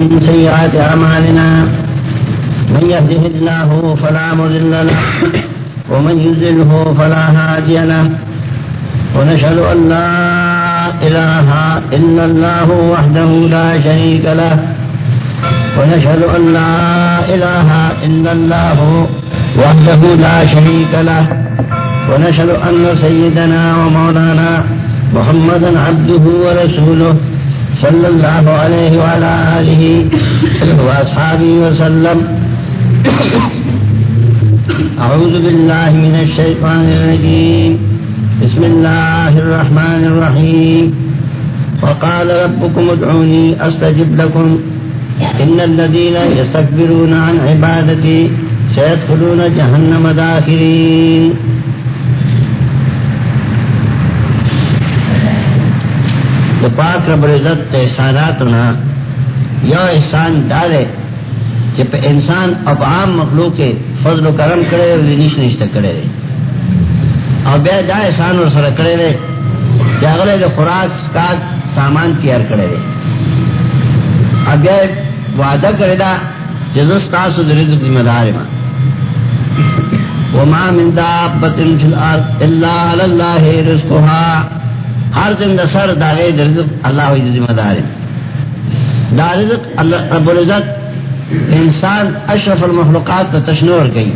من سيئات أعمالنا من يهده الله فلا مذل له ومن يزله فلا هادي له ونشهد أن لا إله إلا الله وحده لا شريك له ونشهد أن لا إله إلا الله وحده لا شريك له ونشهد أن سيدنا ومولانا محمدا عبده ورسوله صلى الله عليه وعلى آله وأصحابه وسلم. أعوذ بالله من الشيطان الرجيم. بسم الله الرحمن الرحيم. وقال ربكم ادعوني أستجب لكم. إن الذين يستكبرون عن عبادتي سيدخلون جهنم داخرين. تو پاک رب العزت احساناتنا یا احسان ڈالے کہ پہ انسان اب عام مخلوق کے فضل و کرم کرے اور نیش نشتہ کرے رہے اور بے دا احسان اور سر کرے رہے جاگلے جو خوراک کا سامان تیار کرے رہے اب بے وعدہ کرے دا جزس تاسو درد ذمہ دار ماں وما من دابت فی الارض الا علی اللہ رزقها. ہر دن دا سر داغے رزق اللہ ہوئی ذمہ دار ہے۔ دا رزق اللہ رب العزت انسان اشرف المخلوقات کا تشنور گئی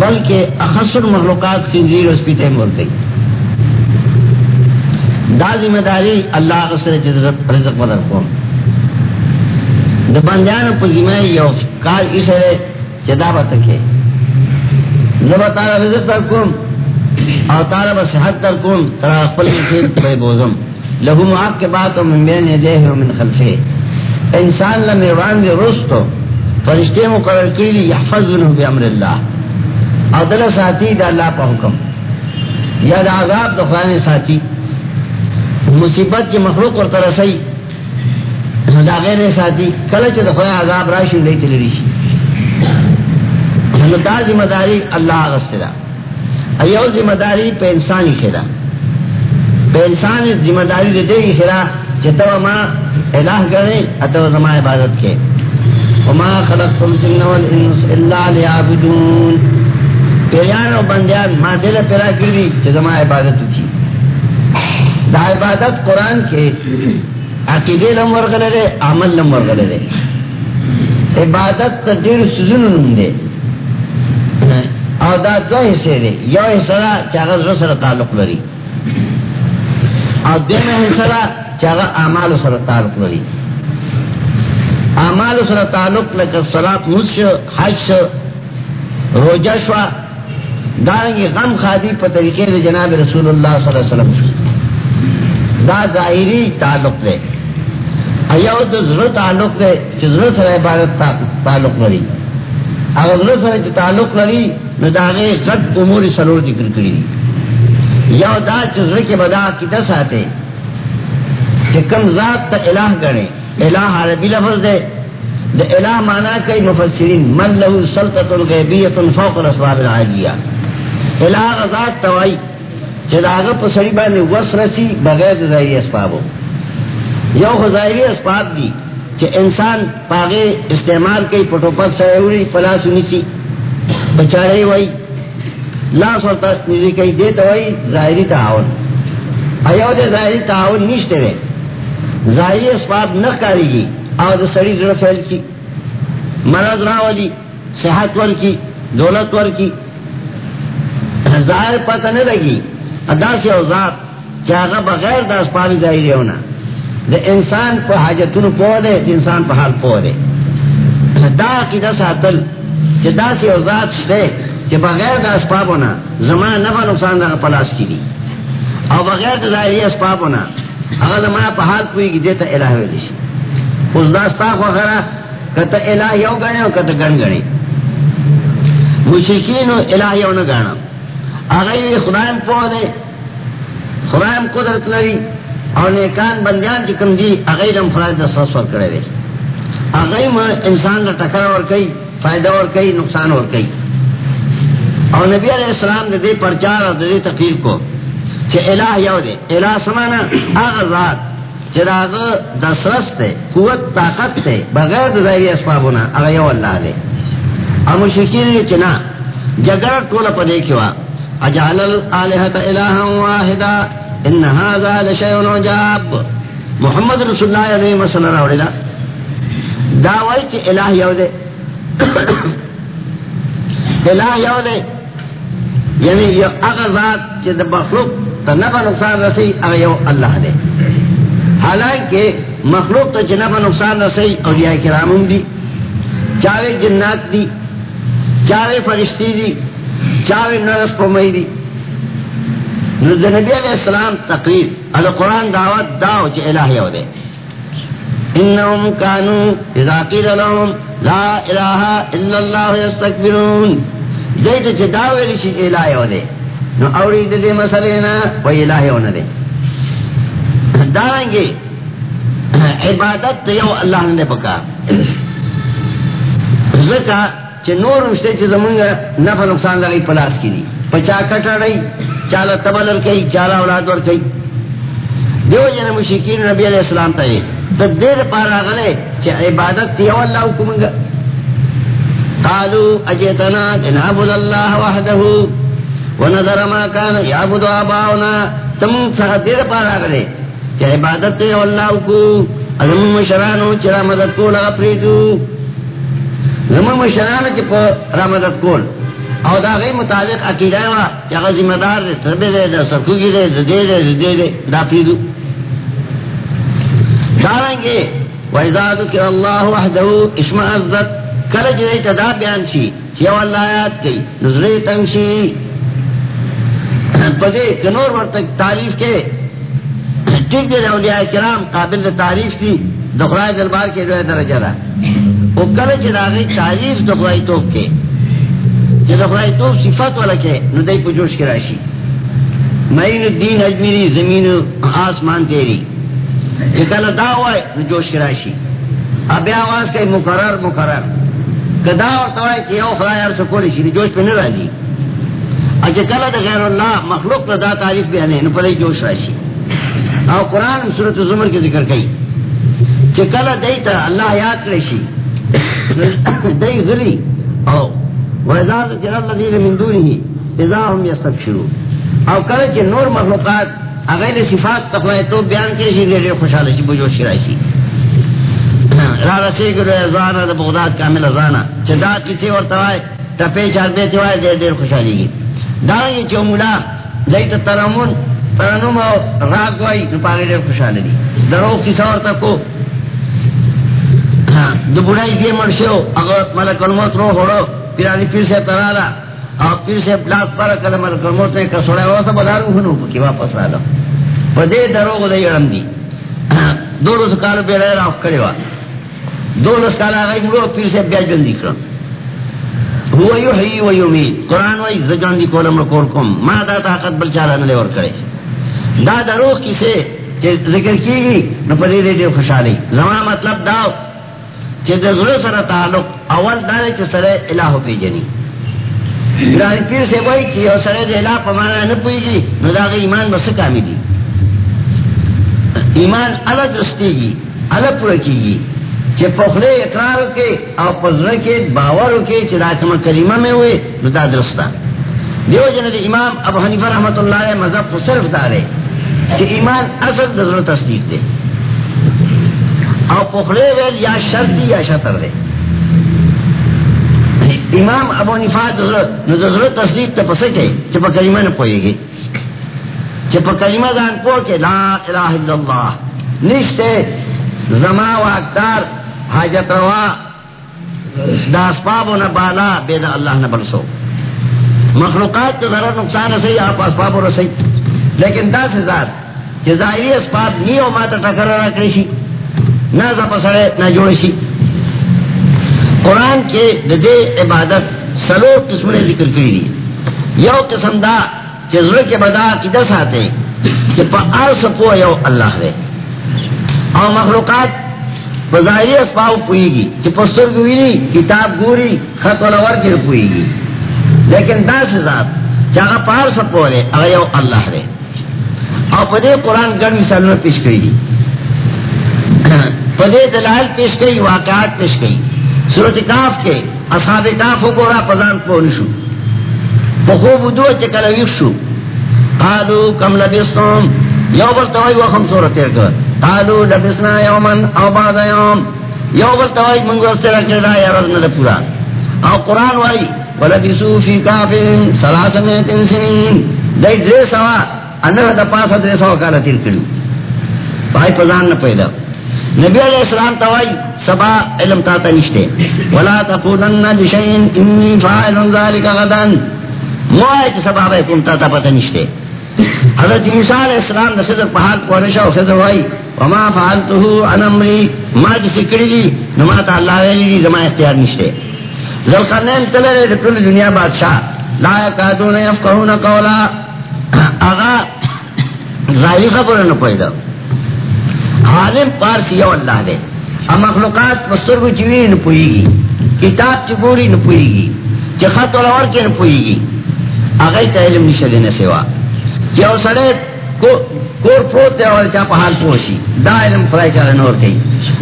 بلکہ اخصر المخلوقات کی زیر اس پیٹے مر گئی دا ذمہ داری اللہ سے رزق بدر کو دا بندیان پر ذمہ یو کال اس ہے جدا بتکے زبا رزق تر کم او تعالی بصحت تر کم ترا خپل خیر بے بوزم. لہو معاق کے بات من بین یدیہ و من خلفے انسان لمیروان دے رستو. فرشتے مقرر کیلی یحفظنہ بی امر اللہ او دل ساتھی دا اللہ پا حکم. یا دا عذاب دا خوانے ساتھی مصیبت کی مخلوق اور ترسی دا غیر ساتھی کلچ دا خوانے عذاب راشن لیتے لریشی دا ذمہ داری اللہ غصرا ایو ذمہ داری پہ انسانی خدا پہ انسان ذمہ داری دے دے خدا چتو ما الہ کرے، اتو زما عبادت کے۔ وما خلقت الجن والانس الا ليعبدون۔ پیران و بندیان ما دل پیرا کری چه زما عبادت کی۔ دا عبادت قرآن کے عقیدے لم ورغلے دے، عمل لم ورغلے دے۔ عبادت تا دیر سزن نم دے۔ او دا دو حصے دے یو حصہ دا چاگا زر سر تعلق لری او دیم حصہ دا چاگا اعمال سر تعلق لری اعمال سر تعلق لکر صلاة مزش حج شو روجہ شوا دارنگی غم خادی پا طریقے دے جناب رسول اللہ صلی اللہ علیہ وسلم. دا ظاہری تعلق دے ایو دا ضرور تعلق دے چی ضرور سر عبادت تعلق لری اگر ضرور سر تعلق لری نو دا غیر غد امور سلور ذکر کری دی. یو دا چی ضرور کے بدا کی دس آتے کہ کم ذات تا الہ گنے. الہ عربی لفظ دے. دا الہ مانا کئی مفسرین. من لہو سلطت الغیبیت فوق الاسباب العالیہ الہ ذات توائی چی دا آگا پسری بانے وس رسی بغیر ظاہری اسبابو. یو ظاہری اسباب دی. چی انسان پاگے استعمال کئی پٹو پت سایوری فلاس نیسی. بچارے وئی، لاس اور ورطا نیزی کئی، دیتا وئی، ظاہری تعاون۔ ایو دے ظاہری تعاون نیشتے وے ظاہری اسباب نہ کاری گی اور سڑی زر فیل کی۔ مرض راولی، صحت ور کی، دولت ور کی۔ ظاہر پتہ نہ لگی، ادا سے اوزاد چاہا بغیر دا اسباب ظاہری ہونا۔ دا انسان پہ حاجتون پو دے انسان پہ حال پو دے۔ دا کی دا ساتل چی دا سی اوزاد شتے چی بغیر دا اسباب ہونا زمان نفع نقصان دا پلاس کی دی. اور بغیر دا ظاہری اسباب ہونا اگر زمان پہ حال پوئی گی دیتا الہ ویلی شی اس دا استاق وغیرہ کتا الہ یو گنے و کتا گن گنے. مشرکین الہ یو نہ گانا. اگر خدایم پو دے، خدایم قدرت لری اور نیکان بندیان چکم دی اغیرم خدای دا سس کرے دے. اغیم انسان دا ٹکر اور کئی فائدہ اور کئی، نقصان اور کئی۔ اور نبی علیہ السلام دے دے پرچار اور دے تقریر کو کہ الہ یو دے۔ الہ سمانا، آغا ذات چراغ دسرس تے، قوت، طاقت تے، بغیر ظاہری اسبابنا اگر یو اللہ دے۔ اور مشرکین نے چنا جگر ٹولا پدے کیوا اجعل الالہت الہا واحدا ان هذا لشیء عجاب۔ محمد رسول اللہ علیہ وسلم راوڑی دا۔ دعوائی چی الہ یو دے۔ الہ یو دے یعنی یو اگر ذات چی دا مخلوق تا نفع نقصان رسی اگر یو اللہ دے. حالانکہ مخلوق تو جنب نقصان رسی، اولیاء کرامم دی، چاوے جنات دی، چاوے فرشتی دی، چاوے نرس پمی دی. نبی علیہ السلام تقریر علی قرآن دعوت داو چی الہی ہو دے. انہم کانو اذا قیل لهم لا الہ الا اللہ یستکبرون۔ دیتا چی داوے لشی الہی ہو دے نو اوری دے دے مسئلینا وی الہی ہو دے۔ دارنگے، عبادت تو یو اللہ نے پکا۔ زکا چھ نور رشتے چھ زمانگا نفع نقصان لگئی پلاس کی دی۔ پچا کٹا رئی، چالا تبلل کئی، چالا اولاد ور کئی۔ دیو جن مشکین نبی علیہ السلام تا یہ۔ دیر پارا غلے چھ عبادت یو اللہ حکمنگا قالوا اجیتنا جنابد اللہ وحدہ ونظر ما کان یعبد آباؤنا. تم سخت دیر پارا غلے کہ عبادت ہے اللہ کو ازم مشرانو چرا مدد کو لگا پریدو. زم مشرانو چی پر مدد کول. او دا غی متعلق عقیدہ وا چاگا ذمہ دار دے. تربی دے دا سرکوگی دے، زدے دے زدے دے، دا پریدو. دارنگے وَإِذَا ذُكِرَ اللَّهُ وَحْدَهُ، اسم عزت کل جدے تدا بیان شی چیو اللہ آیات کی، نظری تنگ شی. پدے کنور ورتک تعریف کے، ٹھیک دے اولیاء کرام قابل تعریف کی، دخلائی دلبار کے جو درجہ رہا وہ کل چراغی تعریف دخلائی توپ کے. جو دخلائی توپ صفت والا کے ندائی پجوش کی راشی. معین الدین اجمیری، زمین آسمان تیری. یہ کل دعوی نجوش کی راشی اب آواز کے مقرر مقرر. کدا اور توائی کہ یو خدای عرص کولی شی نجوش پہ نرہ دی اچھا کل دا غیر اللہ مخلوق دا تعریف بھی ہنے نپدائی جوش راشی او قرآن صورت زمر کے ذکر کئی چکل دیتا اللہ یاد کرشی دی غلی او وَإِذَا ذُكِرَ الَّذِينَ مِن دُونِهِ اِذَا هُمْ يَسْتَبْشِرُونَ. او کرے چھ نور مخلوقات اغیر صفات تخواہ تو بیان کرشی جی، لیے خوشحال شی بجوش شرائشی را رسی کرو ازانا دا بغداد کامل ازانا چھ دا کسی ورطوائے تپے چار بیتی وائے دیر دیر خوشحالی گی۔ دارنگی چو مولا دیتا ترمون ترنم او راگ وائی نپاگے دیر خوشحالی دی۔ درو کسا ورطا کو دو بڑائی پیر مرشو، اگر ملک الموت رو ہوڑو پھر آدھی پیر سے ترالا۔ اور پیر سے لاس پر کل ملک نے کسوڑا ہوا سا بدارو ہنو، پکی واپس را لو پدے درو گو دی اڑم دی۔ دو روز کالو پہ رہے راف کرے وا۔ دو روز کالا آگئی مرو پیر سے بیاج بندی کرم ہوا یو حی و یومید قرآن وائی زجان دی کولم رکول کم۔ ما دا طاقت بل چالا نلے ور کرے۔ دا درو کسے ذکر کی گی، نو پدے دے دے خوشحالی۔ زمان مطلب داو چه ده ظلو سر تعلق، اول داره چه سر الہو پی جنی۔ ابراہیم پیر سے وہی چی او سر ده الہ پمانا نپوئی جی نو داغ ایمان بس کامی دی ایمان علا درستی گی الگ علا پرکی گی۔ چه پخلے اقرارو کے او پزر کے باورو کے چه کما کریمہ میں ہوئے، نو دا درستا۔ دیو جنہ دی امام ابو حنیفہ رحمت اللہ علیہ مذہب کو صرف دارے چه ایمان اصل دزر تصدیق دے۔ او پخلے ویل یا شرط دی یا شطر دے۔ امام ابو نفاد نو ضرورت تصدیق تا پسکے چھ پا کلمہ نہ پوئے گی چھ پا دان پو کے لا الہ الا اللہ نشتے زما و اکتار حاجت روا دا اسباب و نبالا بید اللہ نبرسو مخلوقات تو ضرور نقصان رسی آپ اسباب و رسی لیکن دا سے ذات چھ ظاہری اسباب نیو ماتا ٹکر رکھنشی نہ پسڑے نہ جوڑشی قرآن کے دے عبادت سلو قسم نے ذکر کری دی۔ یو قسم دا چزر کے بدا کی دس آتے کہ پا سپو یو اللہ دے۔ اور مخلوقات بظاہری اسپاؤ پوئی گی۔ کہ پستر گوئی کتاب گوری، خط و لور کی پوئی گی۔ لیکن دا سے ذات جہاں پار سپو دے، اگر یو اللہ دے۔ اور پدے قرآن گڑھ مثال میں پیش کری دی۔ پدے دلائل پیش گئی واقعات پیش گئی صورت کاف کے اصحاب کاف ہو گورا پزان کو نشو. بخوب دو چکل ویخشو قالو کم لبستم. یو بل توائی وخم صورت تیر کر. قالو لبسنا یومن او بعد یوم. یو بل توائی منگو سر کردہ یا رزن دا پورا. او قرآن وائی. ولبسو فی کافن سلاسمیت انسنین دائی درے سوا. انہ دا پاسا درے سوا کالا تیر کرو بھائی پزان نہ پیدا. نبی علیہ السلام توائی سبا علم تاتا نشتے۔ ولا تقولن لشین انی فائل ذالک غدن موائے چھ سبا بے کم تاتا پتا نشتے۔ حضرت عیسیٰ علیہ السلام دا صدر پہاک پورشا و خضر وائی وما فعلتہو عن امری ما جسی کری لی نما تا اللہ ویلی لی زما اختیار نشتے۔ ذلقرنین تلے لے کل دنیا بادشاہ۔ لا یکادون یفقہون قولا۔ آغا ظاہری خبر نہ پیدا عالم پارسی یو اللہ دے ام مخلوقات مستر کو چوی نہ پوئی گی کتاب چپوری نہ پوئی گی چی خط والا اور کے نہ پوئی گی آگئی تا علم نشہ دینے سوا۔ چی او سڑے کور پروت دے اور چا پہال پوشی۔ دا علم خدای چاہ نور کئی۔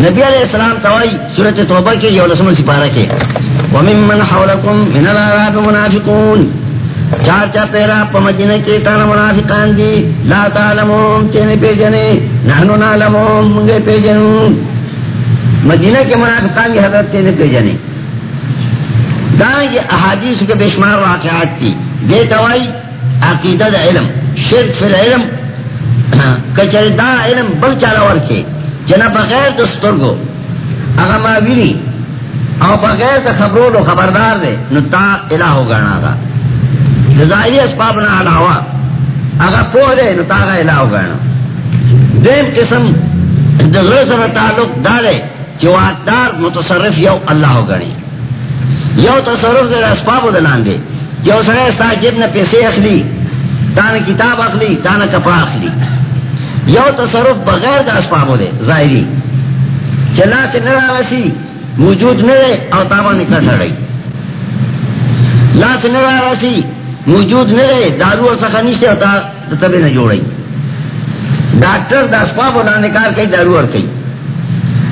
نبی علیہ السلام توائی سورت توبہ کے یو لسم سپارہ کے۔ ومن من حولکم من العراب منافقون۔ چار چا پیرا پا کے کانا منافقان دی. لا تعلمون چینے پی جنے نحنو نعلمون منگے پی جنون مدینہ کے منافقان دی حضرت چینے پی جنے دانا یہ احادیث کے بشمار واقعات تھی دے توائی عقیدہ دا علم، شرک فی العلم، کچر دا علم بل چالا ورکے جنا بغیر دسترگو اگا ما ویلی، او بغیر دا خبرولو خبردار دے، نو تا الہو گانا گا. ظاہری اسباب نہ علاوہ، اگر پو دے نو تاغا الہو گانا دیم قسم دغر سر تعلق دارے چواتدار متصرف یو اللہ گڑی یو تصرف دے اسباب دلان دے یو سرے ستا جب پیسے اخلی تانا کتاب اخلی تانا کپڑا اخلی۔ یو تصرف بغیر دا اسباب دے، ظاہری۔ چلا سے نرا رسی، موجود نرے او تابا نکل رہی لا سے نرا رسی موجود نرے دارو اور سخنی سے ہوتا تبے نہ جوڑی ڈاکٹر دا اسباب ہونا نکال کئی دارو اور کئی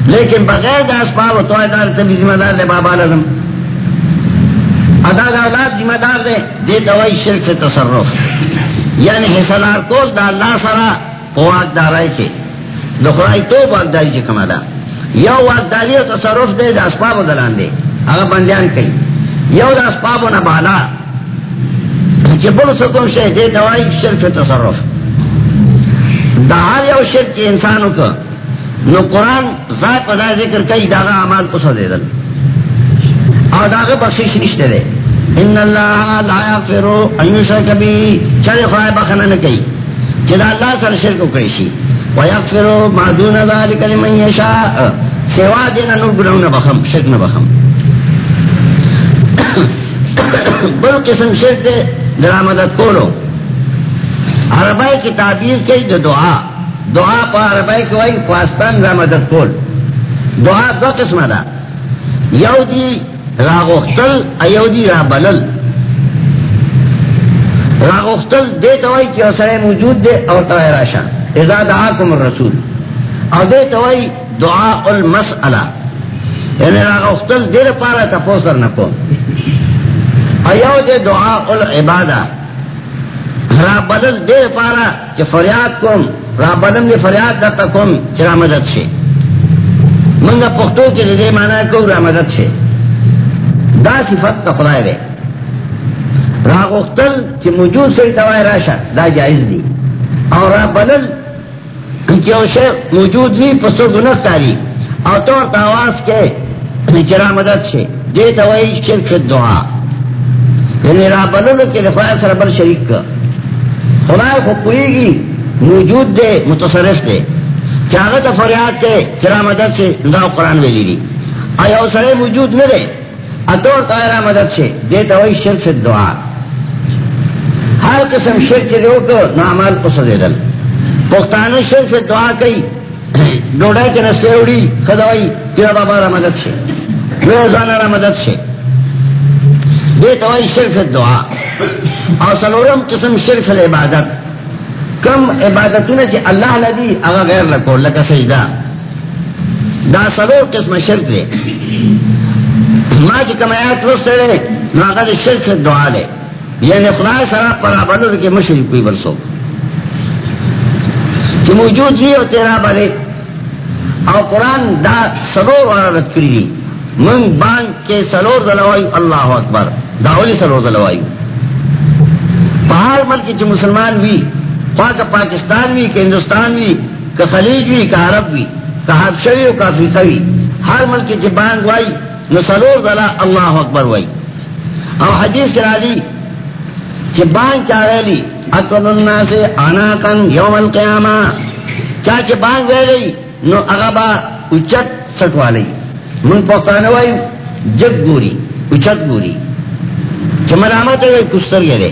لیکن بغیر دا اسباب، تو دار تبھی ذمہ دار دے بابا لازم. ادا دا اولاد ذمہ دار دے دے دوائی شرک سے تصرف. یعنی حصلار کو دا اللہ سرا واق دارائی کے دخرائی تو واق داری چی کما دا یو واق داری و تصرف دے دا اسباب دلان دے اگر بندیان کئی یو دا اسباب و نبالا چی بل سکم شے دے دوائی شرک تصرف. دا ہر یو شرک چی انسانو کا نو قرآن ذات پدا ذکر کئی داغا عمال پسا دے دل. اور داغا بخشش نشتے دے. ان اللہ لا یغفرو ان یشرک چلے خواہ بخنا نکئی چلا اللہ سر شرک کریشی ویغفرو ما دون ذالک لمن یشاء. سوا دینا نو گناہ نہ بخم، شرک نہ بخم. بل قسم شرک دے ذرا مدد کولو. عربائی کی تعبیر کئی دو دعا. دعا پا عربائی کی وئی خواستان ذرا مدد کول. دعا دو قسم دا. یو دی راغوختل ایو دی را بلل. راغوختل دے توائی کی اثر موجود دے اور توائی راشا. اذا دعاکم الرسول. او دے توائی دعا المسئلہ. یعنی راغوختل دیر پارا تپوسر نکو. ایو دے دعا العبادہ را بدل دے پارا چی فریاد کم، را بدل دے فریاد دتا کم چی را مدد شے۔ منگا پختو کی دے مانا کو را مدد شے۔ دا صفت تا خدای دے۔ را غختل چی موجود سری دوائی راشا دا جائز دی۔ اور را بدل چی او شے موجود بھی پسو گنف تاری۔ او طور تاواز کے چی را مدد شے۔ دے دوائی شرک دعا۔ یعنی را بدل کے دفاع سر بل شریک کا. خدای خو کوئی گی موجود دے، متصرف دے. چاہت فریاد کے چرا مدد سے دا قرآن ویلی دی. آیا سرے موجود نہ دے اتور تائرہ مدد سے؟ دے توئی شرک سے دعا. ہر قسم شرک دے کو نامال کو سدے دل. پختانہ شرک سے دعا کئی. ڈوڑائی کے نسے اڑی خدائی تیرا بابا را مدد سے. روزانہ را مدد سے. دے توئی شرک سے دعا اور سلورم قسم شرف العبادت۔ کم عبادتوں نے اللہ لدی، اگر غیر لکو، لکا سجدہ۔ دا سلور قسم شرک دے۔ ما چی کم آیات رستے دے نو آقا شرک سے دعا دے یعنی خدای سرا پر آبادو دے کہ کوئی برسو کہ موجود جی اور تیرا بلے۔ او قرآن دا سلور والا رد کری دی۔ من بانک کے سلور دلوائی، اللہ اکبر۔ داولی سلور دلوائی پہاڑ ملک چی مسلمان بھی خواہ کا پاکستان بھی کہ ہندوستان بھی کہ خلیج بھی کہ عرب بھی کہ حبشوی و کہ افریقوی. ہر ملک چی بانک وائی، نو سلور دلا اللہ اکبر وائی. او حدیث کرا دی چی بانک چاہے لی اکبر اکل الناس آناکن یوم القیامہ. چاہ چی بانک گئے لی نو اغبا اچت سٹوالی. من پوکانوائی، جگ گوری، اچت گوری. چی ملامت ہے کستر گئے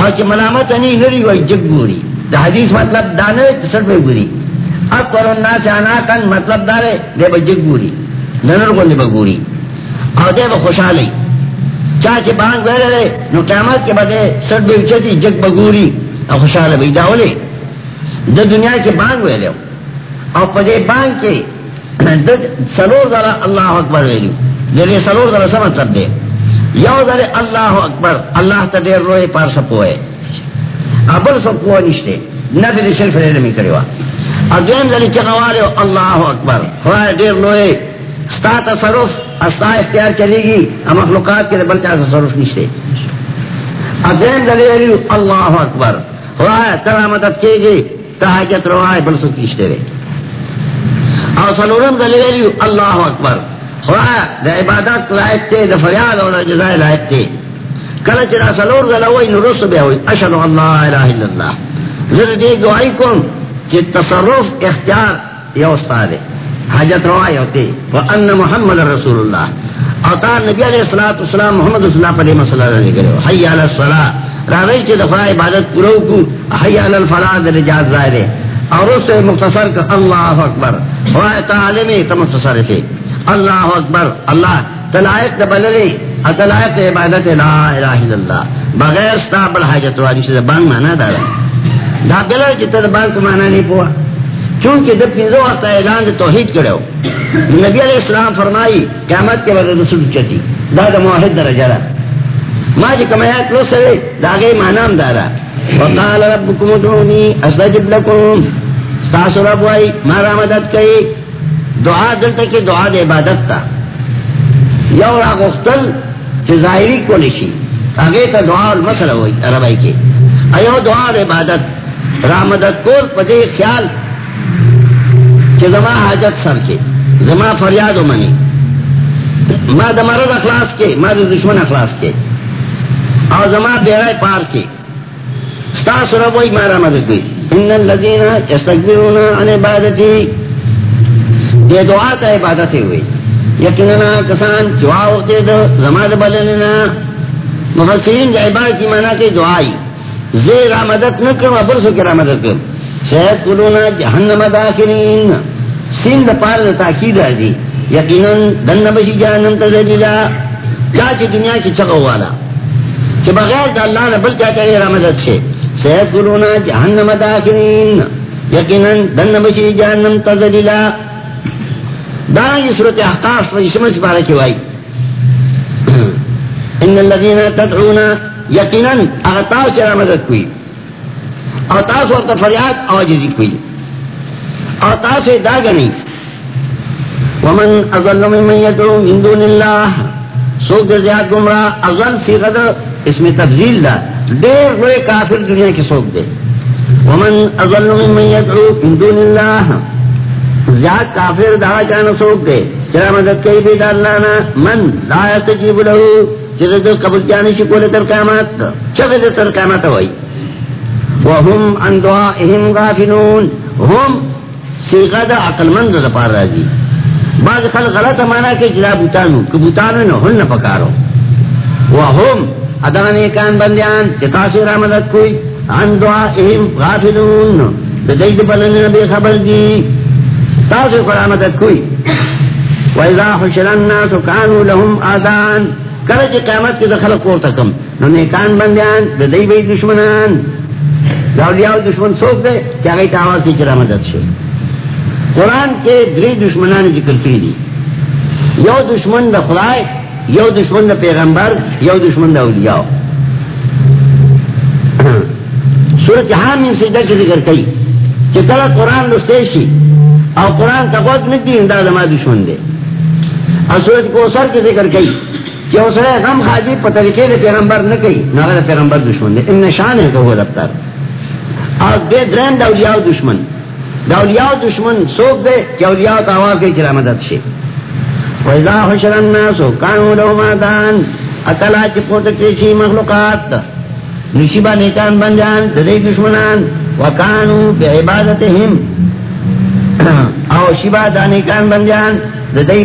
اور چی ملامت ہے نہیں نری وی جگ گوری. دا حدیث مطلب دانے سٹ میں گوری. اکبر الناس آناکن مطلب دارے دے با جگ گوری. ننر کو دے با گوری. اور دے با خوشحالی. چاچے بانگ بیرے لے نو قیامت کے بدے سٹ بے اچتی جگ بگوری اور خوشحال بھئی داولے دا دنیا کے بانگ بیرے اور پدے بانگ کے سلور ذرا اللہ اکبر ویلیو دلے سلور ذرا سمجھ سب مطلب دے. یو ذرے اللہ اکبر، اللہ تا دیر روئے پار سپوئے ابل سپوئے نشتے۔ نبی دے شرف لے نمی کرے وا اور دویم ذرے چگوارے اللہ اکبر۔ خواہ دیر روئے ستا تصرف، استا اختیار چلے گی مخلوقات کے بلکہ تصرف نشتے۔ ادین دلیل اللہ اکبر۔ ہوا ترا مدد کے گی تحاجت روائے بل سو کیشتے رہے۔ اور سلورم دلیل اللہ اکبر۔ ہوا دا عبادت لائق تے، دا فریاد اور دا جزائے لائق تے۔ کل چرا سلور دلوئی نرس بے ہوئی اشہد اللہ الہ الا اللہ زر دے دعائی کن کہ تصرف، اختیار یہ استاد ہے حاجت روائے ہوتے وان محمد رسول اللہ اور تا نبی علیہ الصلوۃ والسلام محمد رسول اللہ پر مسئلہ نے کرے حی علی الصلاۃ. راوی کے دفعہ عبادت پورو کو حی علی الفلاح در جاز ظاہر ہے اور اس سے مختصر کہ اللہ اکبر. وائے تعلیم تم مختصر تھے اللہ اکبر، اللہ، تلائق بللی اتلائق عبادت لا الہ الا اللہ۔ بغیر استابل حاجت والی سے بان مانا دارا دا بلا جی جتا بان کو مانا نہیں پوا۔ چونکہ جب پنزو وقت اعلان دا توحید کرو نبی علیہ السلام فرمائی، قیامت کے بعد رسول چتی۔ دا دا موحد درجہ دا۔ ما جی کمیات لو سرے دا گئی مانام دارا۔ وقال ربکم ادعونی استجب لکم۔ ستاسو رب وائی مارا مدد کئی۔ دعا دلتا کی دعا دا عبادت تا. یو را غفتل چی ظاہری کو نشی آگے تا دعا المسل ہوئی، عربائی کے. ایو دعا دا عبادت. را مدد کور پدے خیال کہ زما حاجت سر کے، زما فریاد و منی. ما دا مرد اخلاص کے، ما دا دشمن اخلاص کے. اور زما بیرائے پار کے. ستاس ربوئی مارا مدد گئی ان اللذین یستقبرون عن عبادتی. یہ دعا تا عبادت ہوئی۔ یقیننا کسان دعا ہوتے دو زما دا بلننا مفسرین دا عبادت کی معنی کے دعائی زیر مدد نکرم ابرسو کرا مدد کرم شاید قلونا جہنم داخلین۔ سین دا پار دا تاکید راجی یقینا دن بشی جہنم تزدیلا جی چاچی دنیا کی چگو والا۔ چی بغیر دا اللہ نے بل چاچا یہ رمضت سے شاید قلونا جہنم داخلین۔ یقینا دن بشی جہنم تزدیلا دارنگی صورت احقاف و اسمس پارا چوائی ان اللذین تدعونا یقینا اغتاو چی رمضت کوئی اور تاس وقت فریاد آجزی کوئی اور تاس دا گنی ومن اضل ممن یدعو من دون اللہ سوک در گمراہ اضل فی غدر اس میں تفضیل دا دیر روئے کافر دنیا کی سوک دے ومن اضل ممن یدعو من دون اللہ زیاد کافر دا جانا سوک دے. چرا مدد کئی بید اللہ نا؟ من لا یستجیب لہو. چرا در قبل جانی شکول تر قیامات چفے در قیامات ہوئی. وهم عن دعائهم غافلون. هم سیغه دا عقل مند دا پار راضی. بعض خلق غلط مانا کہ جدا بوتانو، کہ بوتانو نو ہن پکارو. وهم ادانے کان بندیان تتاثر مدد کوئی. عن دعائهم غافلون. دا دید بلن بے خبر دی. تاثر قرآن مدد کوئی وَإِذَا حُشِرَ النَّاسُ كَانُوا لَهُمْ آدان کرچ قیامت کی دخل قورتکم نو نیکان بندیان دا دی بے دشمنان. اولیاء دشمن سوک دے کہ اگئی تاواز کی چرا مدد شے قرآن کے دری دشمنان ذکر کی دی یو دشمن دا خدای، یو دشمن دا پیغمبر، یو دشمن دا اولیاء. سورت حامین سجدہ کی ذکر کئی چکل قرآن لستیشی او قرآن کا قوت نکی اندہ دما دشمن دے. اور سورت کو سر کی ذکر کئی کہ اس نے غم خاجی پا طریقے دے پیغمبر نکی نغیر پیغمبر دشمن دے. ان نشان ہے کہ وہ دفتر. اور دے درین دا دشمن. دا دشمن سوک دے کہ اولیاء تا کے چرا مدد شے. وَإِذَا حُشِرَ النَّاسُ كَانُوا لَهُمْ أَعْدَاءً اکلا چی پوت کیشی مخلوقات. نشیبا نیکان بن جان ددی دشمنان، وکانو بعبادتهم او شیبا دا نیکان بن جان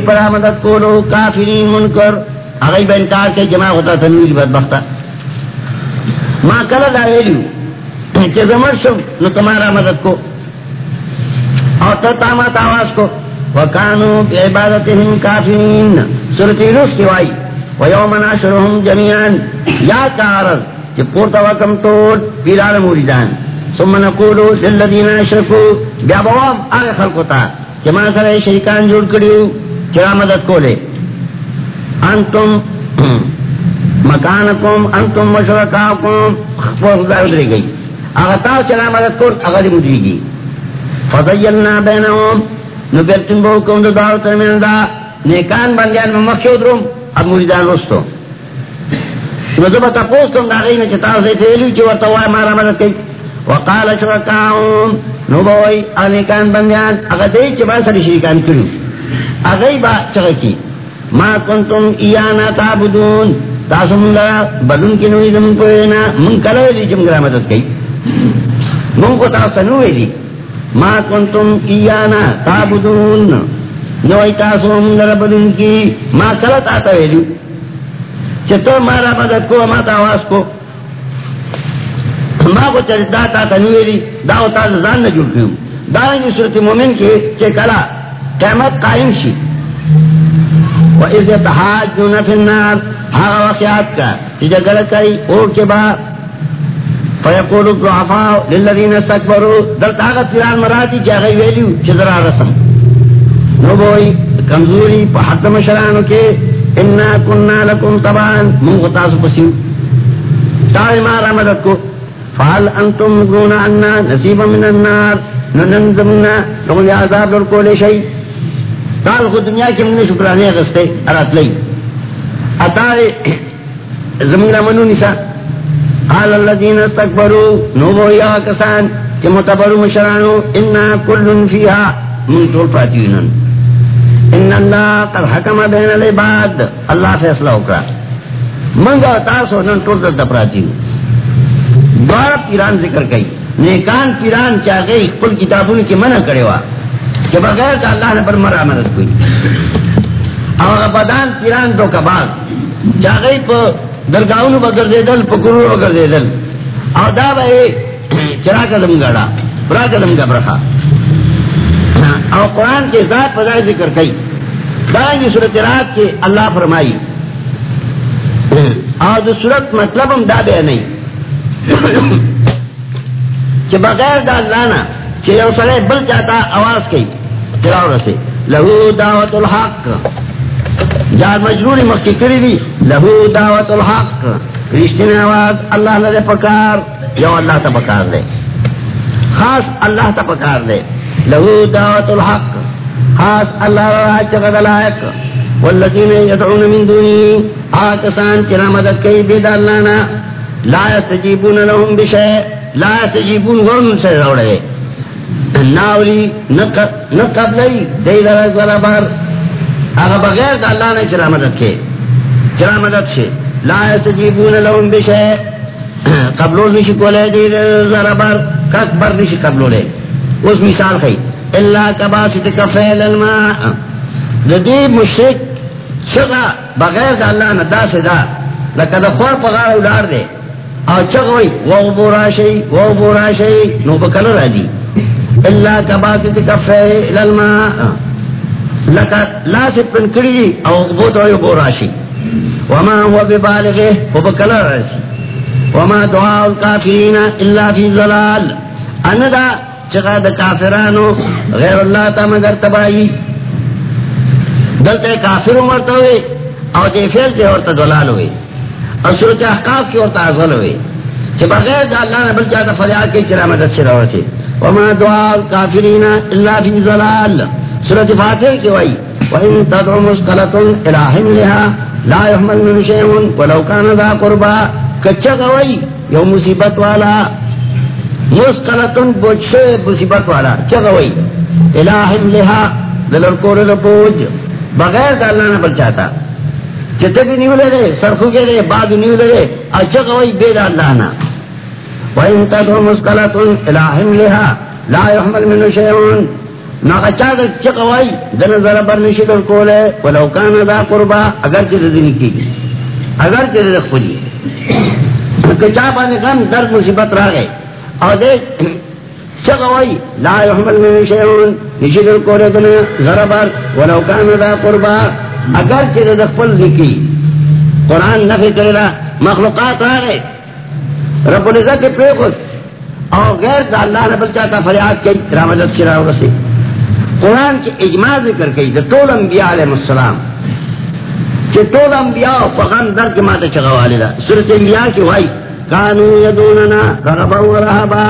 پر مدد کولو کافرین منکر. اگئی با انکار کے جمع ہوتا تنویر بدبختا ما کلا دا ویلیو چی زمر شو نو تمہارا مدد کو. اور تتامت آواز کو. وکانو بعبادتهم کافرین. سورت یونس کی وائی ویوم ناشرهم جميعا یا تعرض کہ پورتا وکم طول پیران موریدان. ثم نقولو للذین اشرکو بیا بوام آگے خلقو تا کہ ما سر شریکان جوڑ کریو چرا مدد کولے انتم مکانکم، انتم مشرکاکم خفوز دار دری گئی آغتاو چرا مدد کول اغلی مدری گی فضیلنا بینہم نبیرتن بوکم دو دارو ترمین دا، نیکان بندیان ممکیو دروم اب مریدان رستو. نظر بتا پوستم دا غینا چتا سے تیلو چی ورطا وائی مارا مدد کئی. وقال شرکاؤن. نو بوئی آنیکان بندیان اگا دی چی با سر شریکان کرو اگئی با چگکی ما کنتم ایانا تابدون تاسو منگا بدن کی نوی زمن پوینا. من کلوی لی چمگرا مدد کئی. من کو تاسو نوی لی ما کنتم ایانا تابدون نوی تاسو منگا بدن کی. ما کلت آتا ویلو چتو مارا مدد کو، ما تا آواز کو. ما کو چل دا تا تنویری دا او تا زان نہ جڑ کیو. دا نی صورت مومن کی کہ کلا قیامت قائم شی. و اذ يتحاجون في النار ها وقعت کا جگڑ کئی اور کے بعد فیقول الضعفاء للذین استكبروا در طاقت پیران مراتی جاگئی ویلیو چدرا رسم. نو بوئی، کمزوری پا حد مشرانو کے، انا کننا لکم طبعا من غطاس پسیو. تاوی مارا مدد کو فحل انتم مگون عنا نصیبا من النار ننندمنا لغن دی عذاب در کولے شئی تاوی خود دنیا کی من شکرانے غستے ارات لئی اتاوی زمین منو نسا قال الذين استكبروا نوبو يا كسان كما تبروا مشرانو انا كل فيها من طول فاتينا ان اللہ قد حکم بین العباد اللہ فیصلہ اکرا منگا تاسو نن ٹول در دپراتی دوارا پیران ذکر کئی۔ نیکان پیران چاہ گئی کل کتابوں کی منع کرے وا۔ کہ بغیر کا اللہ نے پر مرا مدد کوئی اور بدان پیران تو کباب۔ چاہ گئی پا درگاہوں بگر دے دل پکرو بگر دے دل اور دا بھائی چرا قدم گڑا، برا قدم کا برخا اور قرآن کے ذات فضائے ذکر کئی۔ دائیں صورت رات کے اللہ فرمائی۔ اور جو صورت مطلب ہم دا بے نہیں۔ کہ بغیر دا اللہ نا کہ یو سرے بل چاہتا آواز کی چلاو رسے لہو دعوت الحق۔ جار مجروری مخی کری دی۔ لہو دعوت الحق۔ رشتین آواز اللہ لدے پکار، یو اللہ تا پکار دے۔ خاص اللہ تا پکار دے۔ لہو دعوت الحق۔ خاص اللہ را چغد لائق۔ والذین یدعون من دونی، آکسان چرا مدد کئی بید اللہ نا۔ لا یستجیبون لهم بشے لا یستجیبون ورن سے روڑے۔ ناولی نقبلی دیل رزول بار۔ اگر بغیر دا اللہ نے چرا مدد کے چرا مدد سے۔ لا یستجیبون لهم بشے قبلو نشی کولے دیل رزول بار۔ کک بر نشی قبلو لے؟ اس مثال خی۔ اللہ کباست کفیل الماء۔ دی مشرک چگا بغیر دا اللہ نا دا سے دا۔ لکہ دا خور پغار اولار دے۔ اور چگوئی وغبو راشی وغبو راشی نو بکل را دی اللہ کباست کفیل الماء لکہ لا سے پنکری دی، او غبو تو وغبو راشی وما هو ببالغه و وبکل راشی وما دعاء الكافرین الا فی ظلال اندا چکا دا کافرانو غیر اللہ تا مگر تبائی دلتے کافر مرتا ہوئے، او دے فیل تے اور تا دلال ہوئے. اور صورت احقاف کی اور تا ازل ہوئے چھ بغیر دا اللہ نے بلچہ تا فریاد کی چرا مدد سے رہو چھے وما دعا کافرین اللہ فی ظلال صورت فاتح کی وئی وَإِن تَدْعُ مُسْقَلَةٌ إِلَىٰ حِمْلِهَا لَا يُحْمَلْ مِنْ شَيْءٌ۔ وَلَوْ كَانَ ذَا قُرْبَا کچھ گوئی یو مصیبت والا۔ مسکلتن بوچھے مصیبت والا۔ کیا گوئی الہم لہا دلر کور بغیر دا اللہ نہ بچاتا چتے بھی نیو لے رہے سرخو کے لے بعد نیو لے رہے اچھا گوئی بے دا وَإِن تَدْعُ مُسْقَلَةٌ إِلَىٰ حِمْلِهَا لَا يُحْمَلْ مِنْهُ شَيْءٌ۔ ناغچا دا چقوائی دن ذرا برنشی در کولے، ولو کان دا قربا اگر چیز دنی کی۔ اگر چیز دخلی کچا بانے کم در مصیبت را گئے۔ اور دیکھ چقوائی لا يحمل من شیعون نشی در کولے دن ذرا بر، ولو کان دا قربا اگر چیز دخل لکی قرآن نفی کرلا مخلوقات را گئے رب العزت پہ خود اور غیر دا اللہ نے بلچاتا فریاد کی رامدت شراؤ رسی۔ قرآن کی اجماع ذکر کی دا طول انبیاء علیہ السلام۔ کہ طول انبیاء فغم در کے ماتا چگا والدہ سورت انبیاء کی وائی کانو یدوننا رغبا و رہبا۔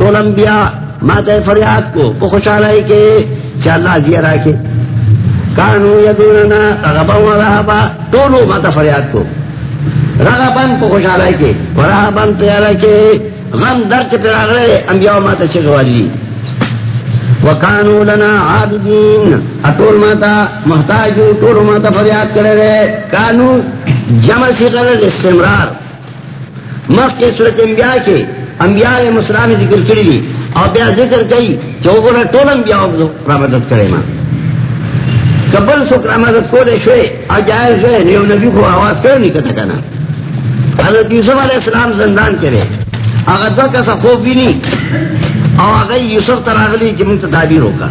طول انبیاء ماتا فریاد کو کو خوشحالائی کے چا اللہ زیرہ کے کانو یدوننا، رغبا و رہبا طولو ماتا فریاد کو. رغبا کو خوش خوشحالائی کے و رہبا تیارہ کے غم در کے پر آگرے انبیاء و ماتا چگا والدہ وکانو لنا عابدین. اطول ماتا محتاجو طول ماتا فریاد کرے رہے کانو جمع سی غرد استمرار. مخ کے صورت انبیاء کے انبیاء مسلام ذکر کری اور بیا ذکر کئی چوکو رہ طول انبیاء را مدد کرے ماں کبل سک را مدد کو لے شوئے آجائر شوئے نیو نبی کو آواز کرو نہیں کتا کنا۔ حضرت یوسف علیہ السلام زندان کرے۔ اگر دو کسا خوف بھی نہیں۔ اور اگر یوسف تراغلی جمن تعبیر ہوگا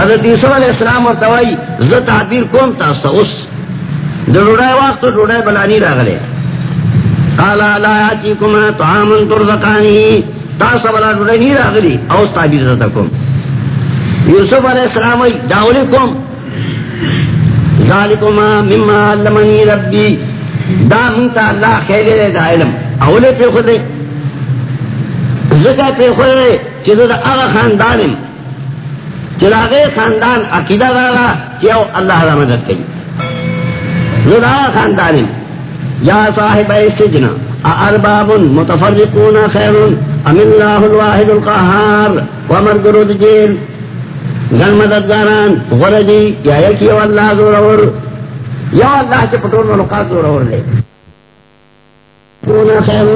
حضرت یوسف علیہ السلام اور دوائی ز تعبیر کون تھا اس۔ ڈوڑائے وقت ڈوڑائے بلانی راغلے کالا لا یاتیکم طعام ترزقانی۔ تاسو بلا ڈوڑائے نہیں راغلی او تعبیر زتا کوم۔ یوسف علیہ السلام وی داولی کوم ذالکما مما علمنی ربی۔ دا منتا اللہ خیلے دا علم۔ اولے پہ خودے ذکر پہ خودے چیزو دا اغا خاندانم چیز آگے خاندان عقیدہ دارا چیو اللہ را مدد کئی۔ ذکر آغا خاندانم یا صاحب سجن ارباب متفرقون خیر ام اللہ الواحد القہار ومر درود جیل۔ گن مددگاران غردی یا یکی یکیو اللہ زور اور، یا اللہ کے پٹول ملقات زور اور لے كون خير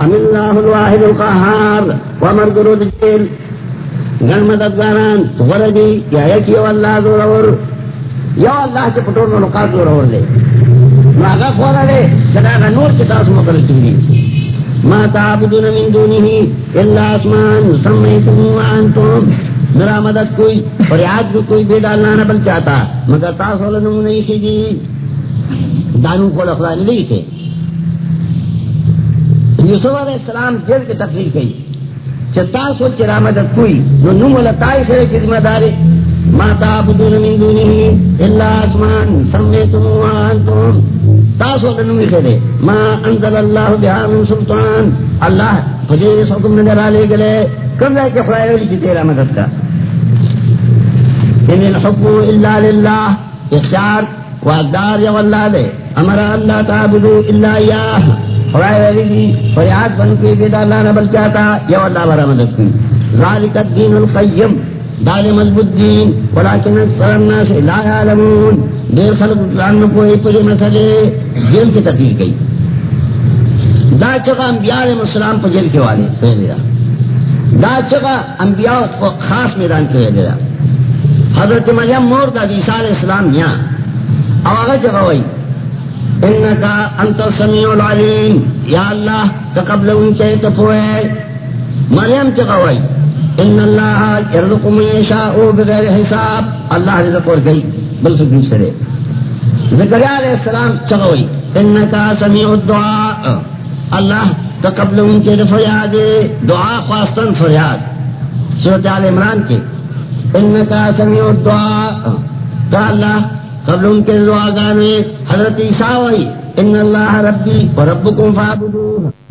ام الله الواحد القهار ومر درود جيل گن مددگاران غردی یا یکی واللہ دور اور، یا اللہ کے پٹور میں نقاط دور اور لے ماغا خورا لے جناغا نور کے تاس مقرر چلی ما تعبدون من دونه الا اسمان سمیتم وانتم نرا مدد کوئی اور یاد کو کوئی بے ڈالنا نہ بل چاہتا. مگر تاس والا نمو نہیں خیدی دانو کو لفظانی نہیں تھے یوسف علیہ السلام جیل کی تقریر کی. چتا سو چرا مدد کوئی، نو نو ولا تائی سے کی ذمہ داری. ما تعبدون من دونه الا اسمان سميتم وانتم تاسو د نو ما انزل الله بها من سلطان۔ الله فجر سوکم نظر علی گلے۔ کم ہے کہ خدای ولی تیرا مدد کا۔ ان الحكم الا لله اختیار واقدار یا والله دے۔ امر اللہ تعبدوا الا اياه خدای ویلی دی فریاد بن کے بید اللہ نہ بل چاہتا یا اللہ برا مدد کی۔ ذالک الدین القیم۔ دال مضبوط دین ولیکن اکثر الناس لا یعلمون۔ دیر خلق جان کو ای پجے مسئلے جیل کی تفیر کی دا چگا انبیاء علیہ السلام پر جیل کے والے فیل دا دا چگا انبیاء کو خاص میدان کے والے دا حضرت مریم مور دا عیسیٰ علیہ السلام یہاں۔ او آگا جگہ وئی انکا انت سمیع العلیم۔ یا اللہ تقبل ان کے تفوئے مریم چکوائی ان اللہ ارزق من یشاء بغیر حساب. اللہ رزق اور گئی، بل سکن سرے ذکریہ علیہ السلام چکوائی انکا سمیع الدعاء۔ اللہ تقبل ان کے فریاد دعا خواستن فریاد۔ صورت عال عمران کے۔ ان کا سمیع الدعاء۔ کا اللہ قبل ان کے دعا گانے حضرت عیسیٰ وئی ان اللہ ربی و ربکم فعبدون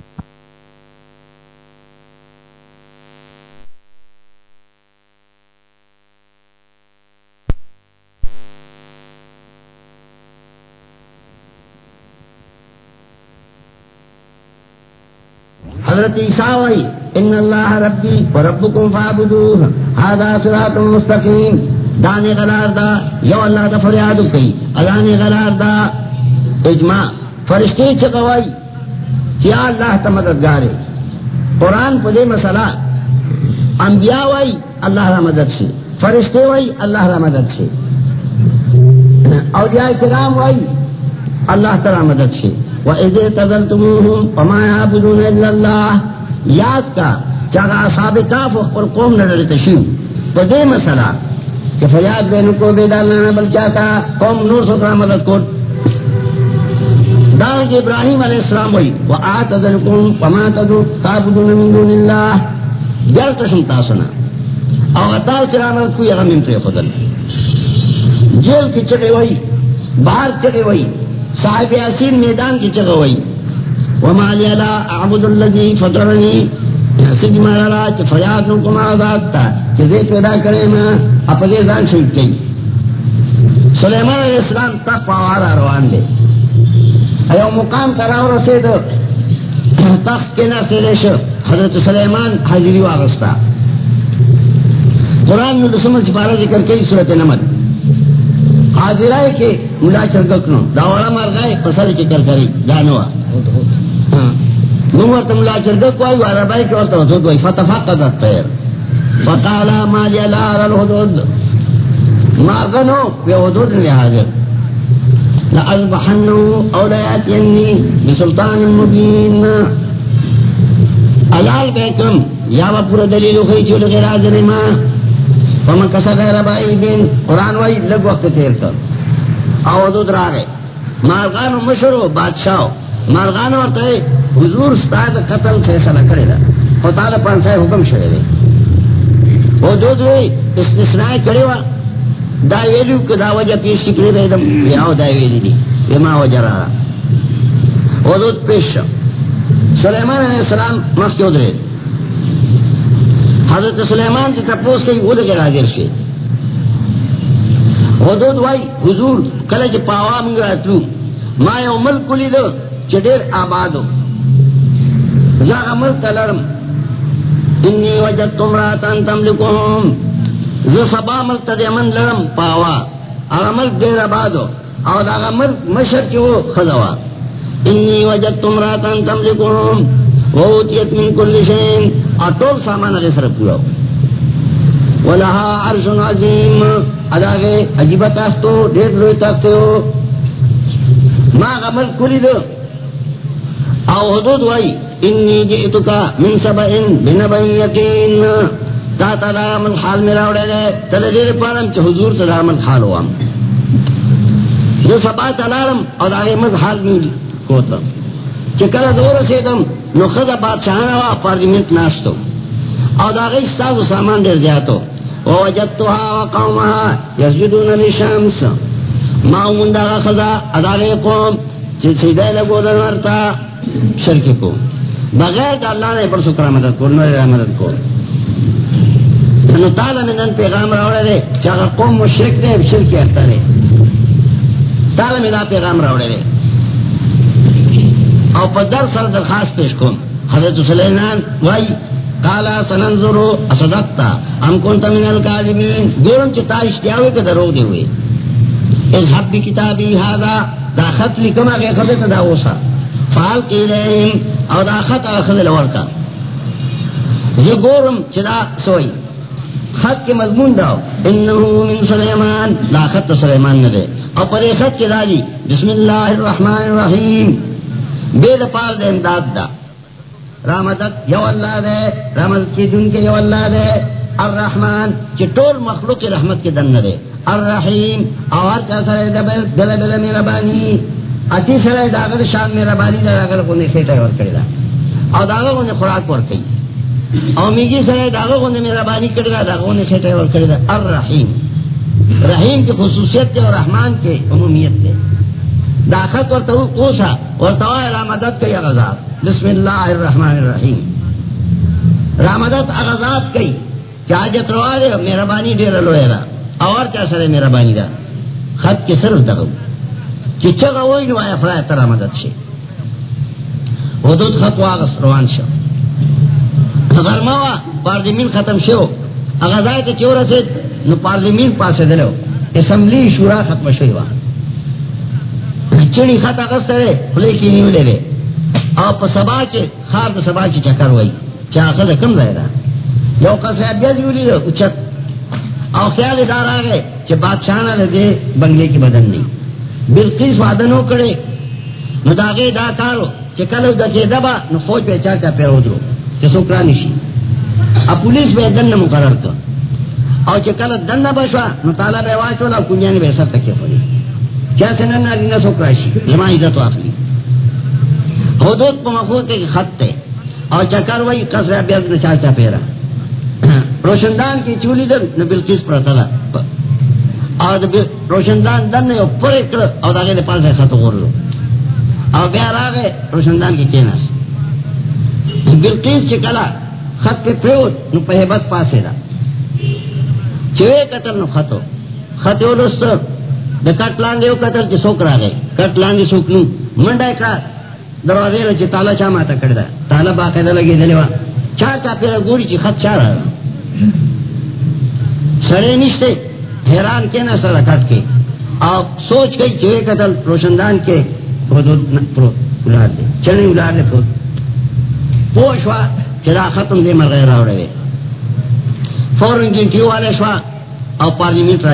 حضرت عیسیٰ وئی، ان اللہ ربی و ربکم فعبدون هذا صراط مستقیم. دانے غلار دا یو اللہ دا فریادو کئی ادانے غلار دا اجماع. فرشتے چکوائی کیا اللہ تا مددگارے. قرآن پدے مسئلہ، انبیاء وائی اللہ را مدد سے فرشتے وائی اللہ را مدد سے اولیاء کرام وائی اللہ تعالی مدد سے وَإِذِ تَذَلْتُمُوهُمْ وَمَا يَعْبُدُونَ إِلَّا اللَّهِ یاد کا چاگا اصحاب کاف اور قوم نڈر تشیو پدے مسئلہ کہ فریاد بین کو بے ڈالنا بل چاہتا قوم نور سکرا مدد کو دارج ابراہیم علیہ السلام وی وآتذلکم وما تدو تابدون من دون اللہ۔ جل تشم تاسنا او اتاو چرا مدد کو یغم انتو خدل جیل کی چکے وی باہر چکے وی صاحب یاسین میدان کی چکے وی وما لی علا اعبد اللذی فطرنی جی سج مالا چ فریاد نو کما آزاد تا چی چیزے پیدا کرے میں اپنے دان شہید کی سلیمان علیہ السلام تک پاوارا روان دے۔ ایو مقام کراو رسید۔ تخت کے نا سیلے شو حضرت سلیمان حضری واغستا قرآن میں دسم سپارہ ذکر کئی صورت نمت حاضرائے کے ملا چرگکنو داورا مار گئے پسل چکر کری جانوا نمور ہاں. تم لا چرگک وائی وارا بائی کے ورطا حضور کوئی فتفقد الطیر فقالا ما جی جلا الحدود. مارگنو بے حدود نے حاضر. لأذبحنه أو لا يأتيني بسلطان مبين ألال بيكم يا وفر دليل خيتي لغير عزر ما. فما كسا غير بعيدين قرآن وحي لگ وقت تیر کر. او دود راگے مارغانو مشرو، بادشاہو۔ مارغانو ورطا ہے حضور ستاد قتل فیصلہ کرے دا۔ او تعالی پانسائے حکم شوئے دے۔ او دود وی استثناء کرے وا۔ دا ویلو که دا وجه پیش کی کری بیدم بیاو دا ویلی دی۔ بما وجه را حدود پیش سلیمان علیہ السلام مسجد رہے حضرت سلیمان تی تپوس کئی او لگے راجر شے حدود وائی، حضور کلچ پاوا منگا اتلو ما یو ملک لی دو چدیر آبادو زا ملک لرم انی وجد تمراتان تملکوهم زو سبا ملک تا دیمن لرم پاوا اگا ملک دیر آبادو او دا اگا ملک مشر کی وہ خضوا انی وجد تمراتان تملکوهم ووتیت من کل شین اطول سامان اگے سر پورا ولها عرش عظیم۔ ادا گے عجیبہ تاستو، دیر لوئی تاستے ہو ما اگا ملک کلی دو۔ او حدود وائی، انی جئتکا من سبئن بنبئن یقین۔ تا تا دا من حال میرا اڑے گئے تل دیر پارم چا حضور تا دا من حال ہوام جو سبا تلارم او دا غی من حال میو کوتا۔ چکل دور سیدم نو خد بادشاہانا وا پارلیمنٹ ناستو او دا غی ستاز و سامان دیر جاتو ووجدتها وقومها يسجدون للشمس. ما من دا خدا ادا قوم، چی سیدے لگو در مرتا شرکی کو. بغیر دا اللہ نے پر سکرہ مدد کو نور مدد کو. نو تعالی من ان پیغام راوڑے دے چاہا قوم مشرک دے شرکی اکتا دے. تعالی من ان پیغام راوڑے دے. او پا در سر درخواست پیش کن. حضرت سلیمان، وائی قالا سننظرو اصدقتا ام کنتا من القاذبین گورم چی تا اشتیاوی که دروگ دے ہوئے اذهب بکتابی هذا، دا خط لکم اگے خبت دا اوسا فعال کی لہم او دا خط اخذ لورکا یہ گورم چی دا سوئی. خط کے مضمون داو. انہو من سلیمان. دا خط سلیمان ندے. او پر خط کے دالی بسم اللہ الرحمن الرحیم. بے دپار دے امداد دا. رحمتت یو اللہ دے، رحمت کی دن کے یو اللہ دے۔ الرحمن چی طول مخلوق رحمت کے دن دے۔ الرحیم اور چا سرے دبل دل بل میرا بانی۔ اتی سرے داغر شان میرا بانی دا داغر کو نے خیٹا ور کرے دا اور داغر کو نے خوراک ور کئی۔ او میگی سرے سره داغه غونډه مهرباني کړی دا داغه غونډه خټه ور کړی دا الرحیم۔ رحیم کی خصوصیت تے اور رحمان کے عمومیت تے داخت اور تو کوسا اور تو رامدت کئی اغزاد بسم اللہ الرحمن الرحیم۔ رامدت اغزاد کئی۔ کیا جت روا دے؟ مہربانی ڈیر لوئے دا۔ اور کیا سر مہربانی دا؟ خط کے صرف دغو چچا گوئی نو آیا فرائے ترا مدد سے حدود خط واغس روان شو۔ غرماوا پارلیمین ختم شو۔ اغزائی تے چورا سے نو پارلیمین پاسے دلو اسمبلی شورا ختم شوی وا چڑی خط اغست رے خلے کی نیو لے لے۔ او پا سبا چے خار دا سبا چے چکر ہوئی۔ چاہ کم زائے دا۔ یو قصر بیاد یولی دو اچھت او خیال دار آگئے چے بادشاہنا لدے بنگلے کی بدن نہیں۔ بلقیس وعدنو کرے۔ نو داغے دا کارو چے کلو دا چے دبا، نو فوج پہ چاہ چاہ پہ ہو درو چے سکرانی شی۔ اب پولیس بے دن مقرر کر۔ اور او چې کله دنه بشوا، نو تعالی به واچول او کنيان به سر تکي خوري چا څنګه نه لري نه سو کراشي زما عزت واخلي حدود په مخو کې خط ته او چکر وای قصر بیا نه چا پیرا روشندان کی چولی در نو بلقیس پرتلا او د روشندان دن یو پر کړ او داګه په پاسه خط ورلو او بیا راغې روشندان کی کیناس۔ بلقیس چې کلا خط په پروت نو hebat پاسه را چوے قتل نو خطو۔ خطو لست د کټ لاندې یو قتل چې څوک راغی کټ لاندې څوک نو. منډه کړه دروازه له چې تالا چا ماته کړی دا تالا باقاعده لګې دی وا. چا چا پیر ګوري چې خط چا راغی سره نشته حیران کې نه سره کټ کې او سوچ گئی چوے قتل روشندان کے حدود پرو ولار دے. چنی ولار دے پرو پوشوا چرا ختم دے مر مرغے راوڑے فورن گنٹی والے شوا. او پارلیمنٹ را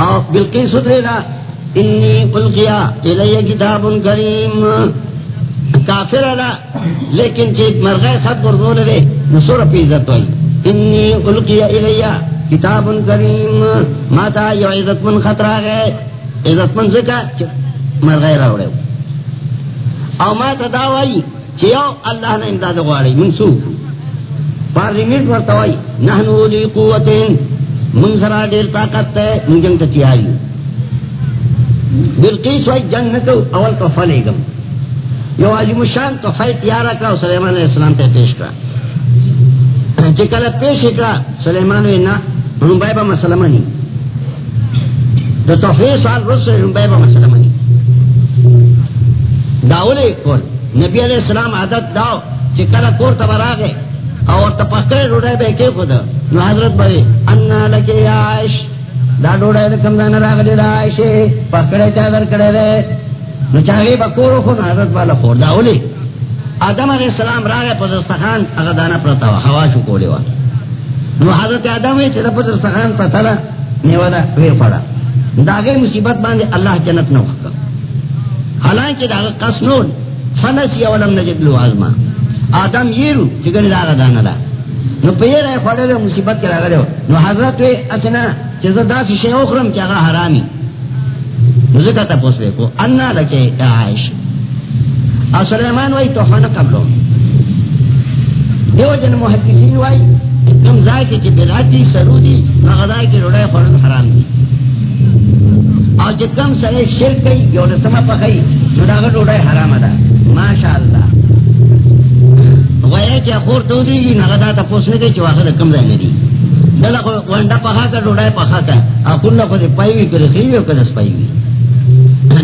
جمع شو او بلکی سترے دا انی قلقیا الی کتاب کریم۔ کافر دا لیکن چیت مرغی خط بردو لدے نصور پی عزت ہوئی۔ انی قلقیا الی کتاب کریم۔ ماتا یو عزت من خط را گئے۔ عزت من ذکا مرغی راوڑے او ماتا داوائی چیو اللہ نے امداد غواری منسوخ۔ پارلیمنٹ ورتوائی نحنو لی قوتین۔ من سرا دیر طاقت تے، من جنگ تا تیاری۔ بلقیس وائی جنگ نکو اول تو فلے گم یو عظیم الشان تو فائی تیارا کرا سلیمان علیہ السلام تے پیش کرا۔ جی چکل پیش کرا، سلیمان علیہ نا رنبائی با مسلمانی دو توفیر سال رس رنبائی با مسلمانی داولے کول نبی علیہ السلام عادت داو چکل کور تبر آگے اور تپکڑے ڈوڑے بے کے خود نو حضرت بھائی انا لگے عائش. دا ڈوڑے دے کم دانا راگ دے عائش؟ پکڑے چادر کڑے دے نو چاہے بکورو خود حضرت والا خور دا اولی آدم علیہ السلام راگے پر دستخان اگر دانا پرتا ہوا ہوا شکو لے وا نو حضرت آدم ہے چلا پر دستخان پرتا دا نیو دا ویر پڑا داگے مصیبت باندے اللہ جنت نو حقا حالانکہ دا قصنون فنسی اولم نجد لو آزما آدم یرو چگن دا دانا دا نو پیر ہے پڑے دے مصیبت کرا گئے نو حضرت وے اسنا چیز دا سی شے اخرم چاگا حرامی. نو ذکر تا پوس لے کو، انا لکے عائش. اور سلیمان وی توفان قبلو دیو جن محدثین وی کم زائے کے چی بلاتی سرودی، نو غدائی کے روڑے خورن حرام دی. اور جب کم سرے شرک کئی، یو نسمہ پخئی، نو داغا روڑے حرام دا ماشاءاللہ. وای چې خور ته دی نه غدا ته پوسنه کې چې واخه کم ځای نه دی دله کو وندا پخا کا ډوډۍ پخا کا اپن نه کو دی پایوي کړي خي یو کده سپایوي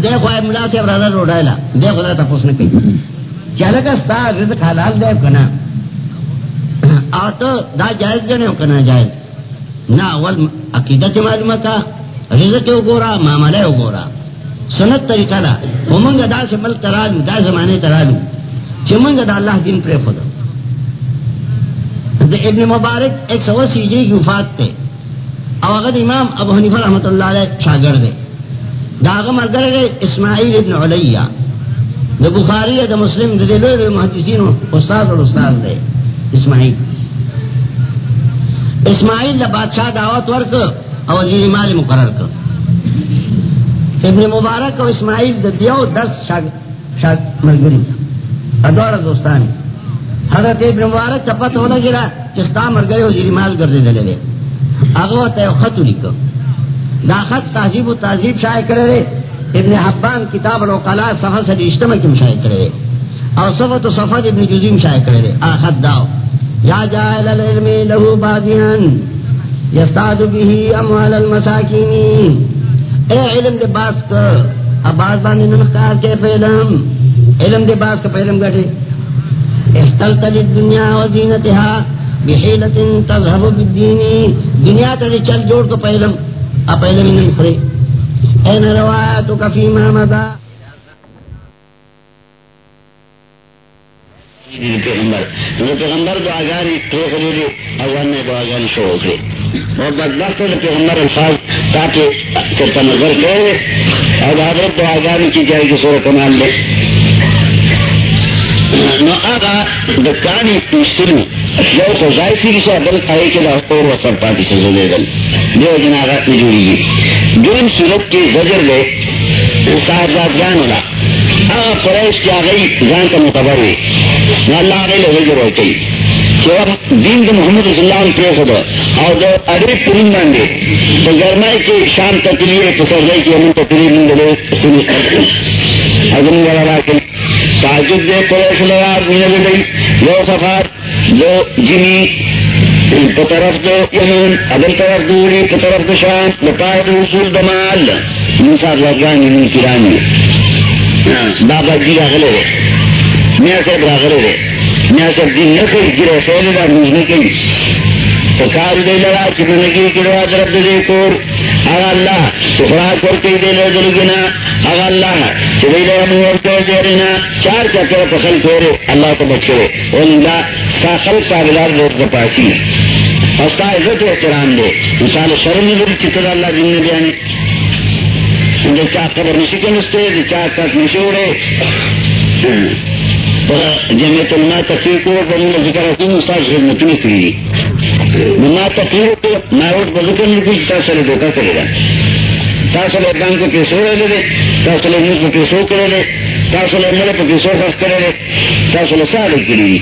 دې خو ملا ته برادر ډوډۍ لا. دې خدا ته پوسنه کوي. چاله کا ستا رزق حلال دی کنه اته دا جائز نه کنه جائز نه اول عقیدہ عقیدت معلومه کا رزق وګورا معاملې وګورا سنت طریقہ دا ومنګه دا سے سمل ترالو دا زمانه ترالو چې مونږ د الله دین پرې خو د ابن مبارک 180 ہجری کی وفات ته او هغه امام ابو حنیفه رحمۃ اللہ علیہ شاگرد دی داغه مرګره اسماعیل ابن علیہ۔ د بخاری د مسلم، دا د لوی محدثین استاد او استاد دی اسماعیل۔ اسماعیل له بادشاہ دعوت ورک او وزیر مال مقرر کړ ابن مبارک او اسماعیل د دیو 10 شاگ شاگ مرګری ادوار دوستان۔ حضرت ابن مبارک چپت ہونا گرا چستا مر گئے وزیر مال گردے دلے لے. اگو تے خط لکھو. دا خط تہذیب و تہذیب شائع کرے رے ابن حبان کتاب الوقلاء صفحہ سے اجتماع کی شائع کرے رے اور صفحہ و صفحہ ابن جزیم شائع کرے رے آخد داو یا جائل العلم لہو بادیان یستاد به اموال المساکین اے علم دے باس کا اباز باندې نمخار کے پیلم علم دے باس کا پیلم گٹے. احتلتل الدنیا و زینتها بحیلت تذهب بالدین دنیا تا چل جوڑ کو پیلم اب انہی خری این روایتو کفی محمدہ پیغمبر. پیغمبر دو آگاری تو خریدی اوان نے دو آگاری شو اکری اور بدبخت ہے پیغمبر الفاظ تاکہ کرتا نظر کرے اور حضرت دو آگاری کی جائے گی سورہ کمال لے نو آگا دکانی مشتری یو کو ذائفی کسا بل آئے کے لحور و سرپاتی سے زدے دل. دیو جن آگا نجوری گی. جون صورت کی زجر لے صاحب جان ہونا آگا قریش کی آگئی جان کا متبر ہوئی نو اللہ آگئی لے زجر ہوئی دین کے محمد رسول اللہ نے خدا اور جو ارے پرین باندھے تو گرمائی کے شام تک لیے پسر گئی کہ ہم تقریر نہیں دلے سنی اگنی والا کے تعجب دے قریش لوار مینہ دلی جو سفار جو جنی طرف دو یمن ابل طرف دوری طرف دو شام لپائے دو اصول دمال انسان لگانی من کرانی بابا جی راغلے میاں صاحب راغلے رہے۔ جی جی میں سب دن نہ کوئی گرے پہلے دا نہیں کئی تو کار دے لڑا کہ میں نے کی کروا درب دے کور اگر اللہ سخرا کر کے دے لے دل گنا اگر اللہ کہ لے ہمیں اور کر دے رہنا چار چکر پسند کرے اللہ کو بچے۔ اور اللہ سا خلق کا بلار لوگ کا پاسی اور سا عزت و احترام دے۔ مثال شرم دے چتر اللہ جن نے بیانے دے چاہ قبر نشکن استے دے چاہ کس نشوڑے جمعیت علماء تقریر کو بنو ذکر حکوم استاد خدمت میں کی ما تقریر کو ناروٹ بذکر نہیں کوئی تاثر دھوکا کرے گا۔ تاثر اقدام کو کیسو رہے دے تاثر نیوز کو کیسو کرے دے تاثر عمل کو کیسو خرچ کرے دے تاثر سارے کے لیے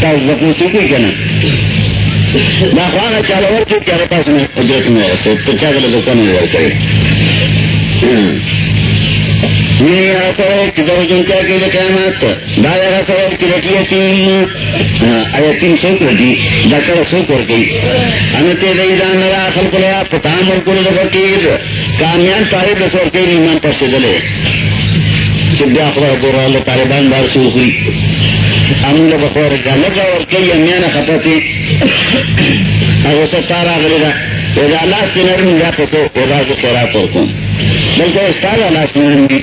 تاثر بکو سیکھے کیا نا ناخوانا چالو ورکے کیا پاس میں قدرت میں ہے تو چاہ گلے دکان میں ورکے کامیان طالب دسور کے ایمان پر سے دلے چبیا خبر گورا لے طالبان بار سے ہوئی۔ امن بخور لگا اور کئی امیان خطا تھی اگر ستارا گا رہا اللہ سے نرم جا پسو ادا کو خیرات اور کون۔ بلکہ استاد اللہ سے نرم دی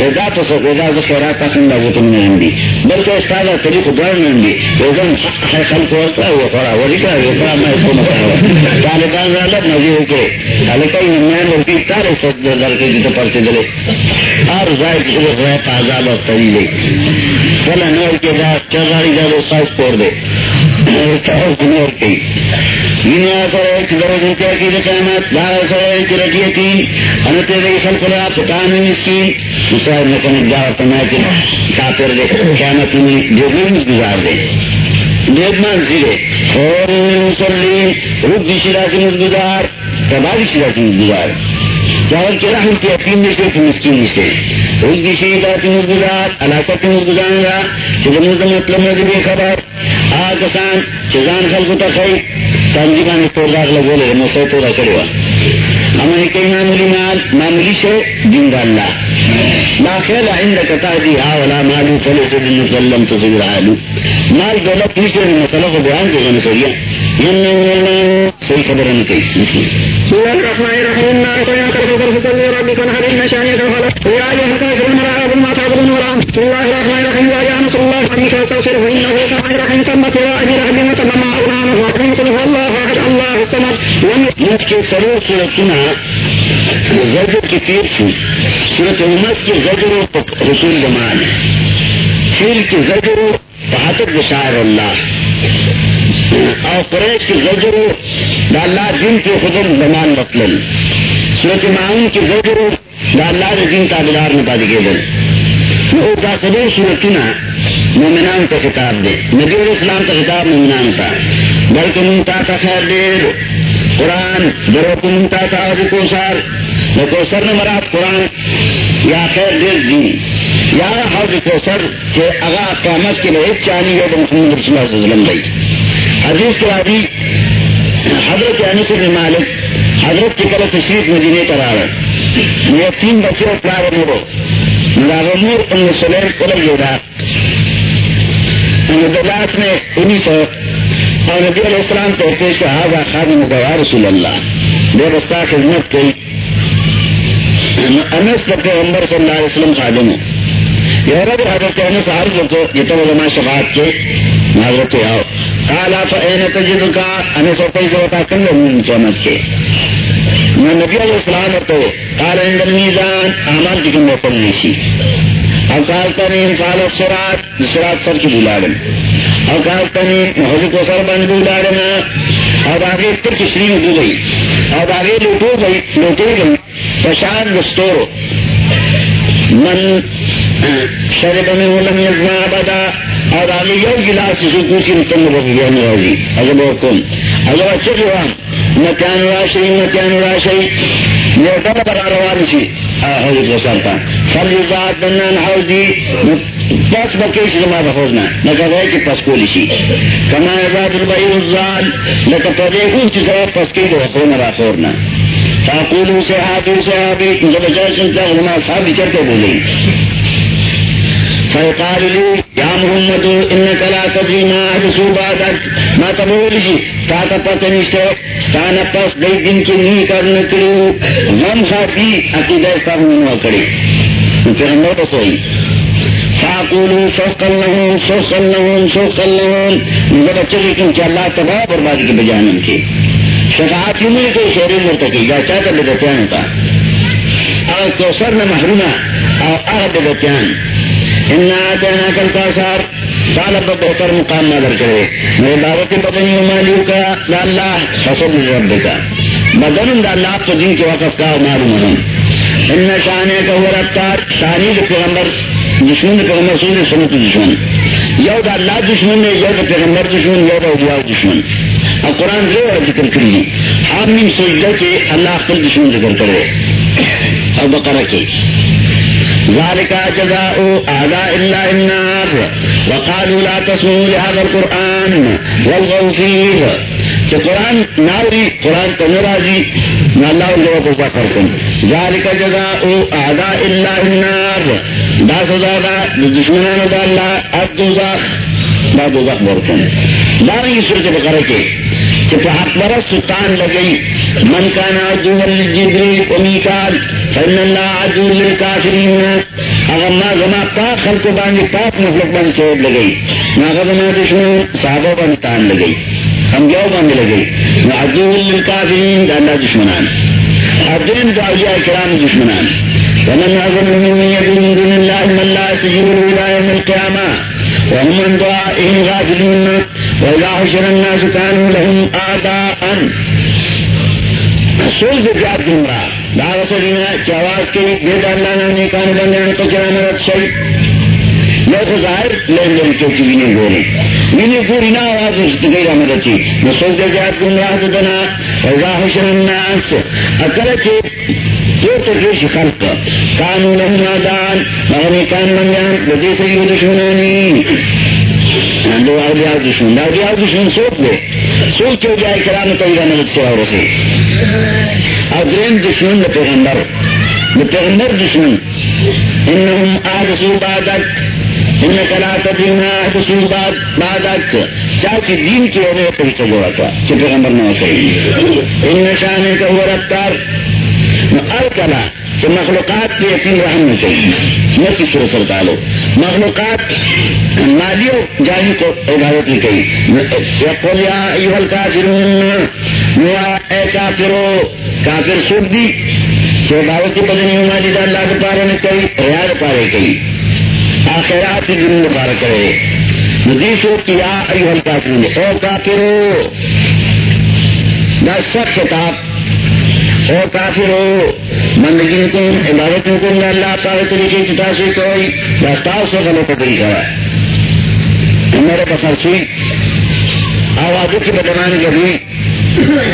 ادا پسو ادا کو خیرات اخن وہ تم نرم دی بلکہ استاد کبھی کو دور نرم دی وزن ہے خل کو ہوتا وہ خورا وہ لکھا وہ خورا میں اس کو مکہ طالبان غلط نظیر ہو کے حلقہ ایمان اور کی سارے سوچ دے در کے جتو پرچے دلے ہر ظاہر کی وہ ہے تازال اور طویلے فلا نور کے بعد چوزاری جا وہ سائز پور دے چاہو نور کی دنیا کرے ایک درجن کیا کی قیامت دار کرے ایک رجی یقین انتے دے خلق لا پتان مسکین مسائل نکن جاو تمہیں کہ کافر دے، قیامت میں جو بھی گزار دے۔ دیدمان زیرے اور مسلم رب دی شرا شراک مزگزار تباری شراک مزگزار ظاہر کے رحم کی یقین میں سے مسکین سے رب دی شرا شراک مزگزار علاقت مزگزار گا کہ جمعہ مطلب میں بے خبر۔ آکسان چزان خلق تخیل تنظیمان توردار لگولے مسئلہ تورا کرے وا ہمیں کئی معمولی مال، معمولی سے دین دا ما لا خیل عندك تهدي هؤلاء مالو فليس بالمسلم تصير عالو مال دولت نشر المسألة قبعان جو غنسوية يمنع سي خبر نكي بسم الله الرحمن الرحيم. ما أتينا كرف كرف ربك نهر إن شانيك خلق يا أيها الكافرون لا أعبد ما تعبدون کے کی تھی امت کی زجر و رسول جمال فیل کی زجر اللہ اور قریش کی دین کے خدم زمان معاون کی زجر و دین نکال کے دل مومنان کا خطاب دے. نبی علیہ السلام کا خطاب مومنان تھا بلکہ منتا کا خیر دیر. قرآن درو کو منتا کا عوض کو سار. کو نے مراد قرآن. یا خیر دیر دین. یا حوض کو سر کہ اگا قیامت کے لیے چانی ہے محمد رسول اللہ صلی اللہ علیہ وسلم بھائی حدیث کے بعد حضرت انس بن مالک حضرت کی طرف تشریف مدینے پر آ رہے یہ تین بچے پیار میرے نور ان سلیم قلب یہ بدلاس میں انہیں تو اور نبی علیہ السلام کو پیش کا حاضر خادم گوا رسول اللہ. بے رستہ خدمت کی. انس تک عمر صلی اللہ علیہ وسلم خادم ہوں یہ رب حضرت انس عارض کو یہ تو علماء شفاعت کے حضرت آؤ. کالا فین تجد کا انس اور کوئی ہوتا کن قیامت کے. میں نبی علیہ السلام تو کالا اندر میزان اعمال کی کم پڑھنی سی اوکال ترین کال سرات سرات سر کی دلالن بلاڑن اوکال ترین حضرت کو سر بند بلاڑنا اور آگے پھر کسری میں گئی۔ اور آگے لوٹو گئی لوٹے گئی۔ پرشان دستور۔ من شرب میں لم یزنا بدا اور آگے یو گلاس سے پوچھی تم لوگ گیا نوازی اجب حکم اجب اچھے جو ہم نہ کیا نواشی نہ کیا نواشی یہ ڈر برا روانی سی حضرت رسال کا فرض ذات دنان حوضی پس بکیش جمع بخوزنا لکا غیر کی پس کولی سی کما ذات البعی الزال لکا پدے اون چی سواب پس کی دو خون را خورنا فاقولو صحابی صحابی جب جائے سنتا علماء صحابی چرتے بولیں فقال لي يا محمد انك لا تدري ما احدث بعدك ما تقول لي تا تا پتہ نشتے ستانا پس دے دن کی نہیں کرنے کرو غم خاطی عقیدہ سب نہ کری۔ پھر ہم تو سوئی فاقولوا سوقا لهم سوقا لهم سوقا لهم یہ بچے لیکن کہ اللہ تباہ بربادی کے بجانے ان کی۔ شفاعت کیوں نہیں کوئی شہری مرتقی یا چاہتا بدتیان ہوتا اور کوسر میں محرومہ اور اغد بدتیان کل کا سار سال بہتر مقام نظر کرے۔ میرے دعوت بدنی مالیو کا اللہ فصل رب کا بدن اللہ تو دن کے وقت کا معلوم ہوں ان شانے کا وہ رفتار شانی کے پیغمبر دشمن پیغمبر سن سنت دشمن یو دا اللہ دشمن ہے یو دا پیغمبر دشمن یو دا اجوا دشمن اور قرآن جو ذکر کری ہم نہیں سوچتا کہ اللہ خپل دشمن ذکر کرے۔ اور بقرہ کے۔ ذلك جزاء أعداء الله النار. وقالوا لا تسمعوا لهذا القرآن. والغوا فيه. قرآن ناوری قرآن تو ناراضی، نہ اللہ ان لوگوں کو کیا ذکر کن ذالک جزاء اعداء اللہ النار. دا سزا دا دشمنان دا اللہ، اب دوزاخ دا دوزاخ برکن دارنگی صورت بقرہ کے کہ حق برس سلطان لگئی۔ من کا نا جو جبری امیکال فن اللہ عدو للکافرین اگر ما زما پاک خلق بانی پاک مخلق بانی چوب لگئی. نا غزما دشمن صحابہ بانی تان لگئی. ہم جو بانی لگئی. نا عدو للکافرین دا اللہ دشمنان. ادین دا اولیاء کرام دشمنان. ومن اعظم من يدعو من دون الله من لا يستجيب له الى يوم القيامه وهم عن دعائهم غافلون. واذا حشر الناس كانوا لهم اعداء سوچ دے جات گمراہ دعوت دینا چواز کی؟ بے اللہ نے نیکان بندے ان کو چلا مرد شئی میں تو ظاہر لین لین کے چیزی نہیں بولی میں پوری نہ آواز اس کی غیر مرد چی میں سوچ دے جات گمراہ دنا. ویزا حشر الناس. اکل کے جو ترکیش خلق. کانو لہم آدان مگر نیکان بندیان بدی سے یو دشمنانی. دو اولیاء دشمن. دو اولیاء دشمن سوچ دے. سوچ کے جائے کرام تو یہ سے اور سے اور درین دشمن دا پیغمبر دا پیغمبر دشمن۔ انہم آدسو بادک انکا لا تدین آدسو بادک۔ چاہتی دین کی اور اولیاء طریقہ جوڑا تھا، کہ پیغمبر نہ ہوتا ان شانے کا ہوا رفتار۔ الکلا کہ مخلوقات کے یقین رحم میں چاہیے نہ کسی رسل ڈالو مخلوقات مالیوں جانی کو عبادت نہیں کہی ایوہ الکافرون اے کافرو، کافر سوک دی۔ کہ عبادت کی بدنی مالی دا اللہ کے پارے میں کئی ریاض پارے کئی آخرات کی دن پارے کرے۔ ندی سوک کی یا ایوہ الکافرون او کافرو دا سب خطاب او کافر ہو مندگی کو عبادت کو اللہ پاک طریقے کی تاثیر کوئی دستاؤ سے غلط طریقہ ہے میرے بخرسی آوازوں کی بدمان گئی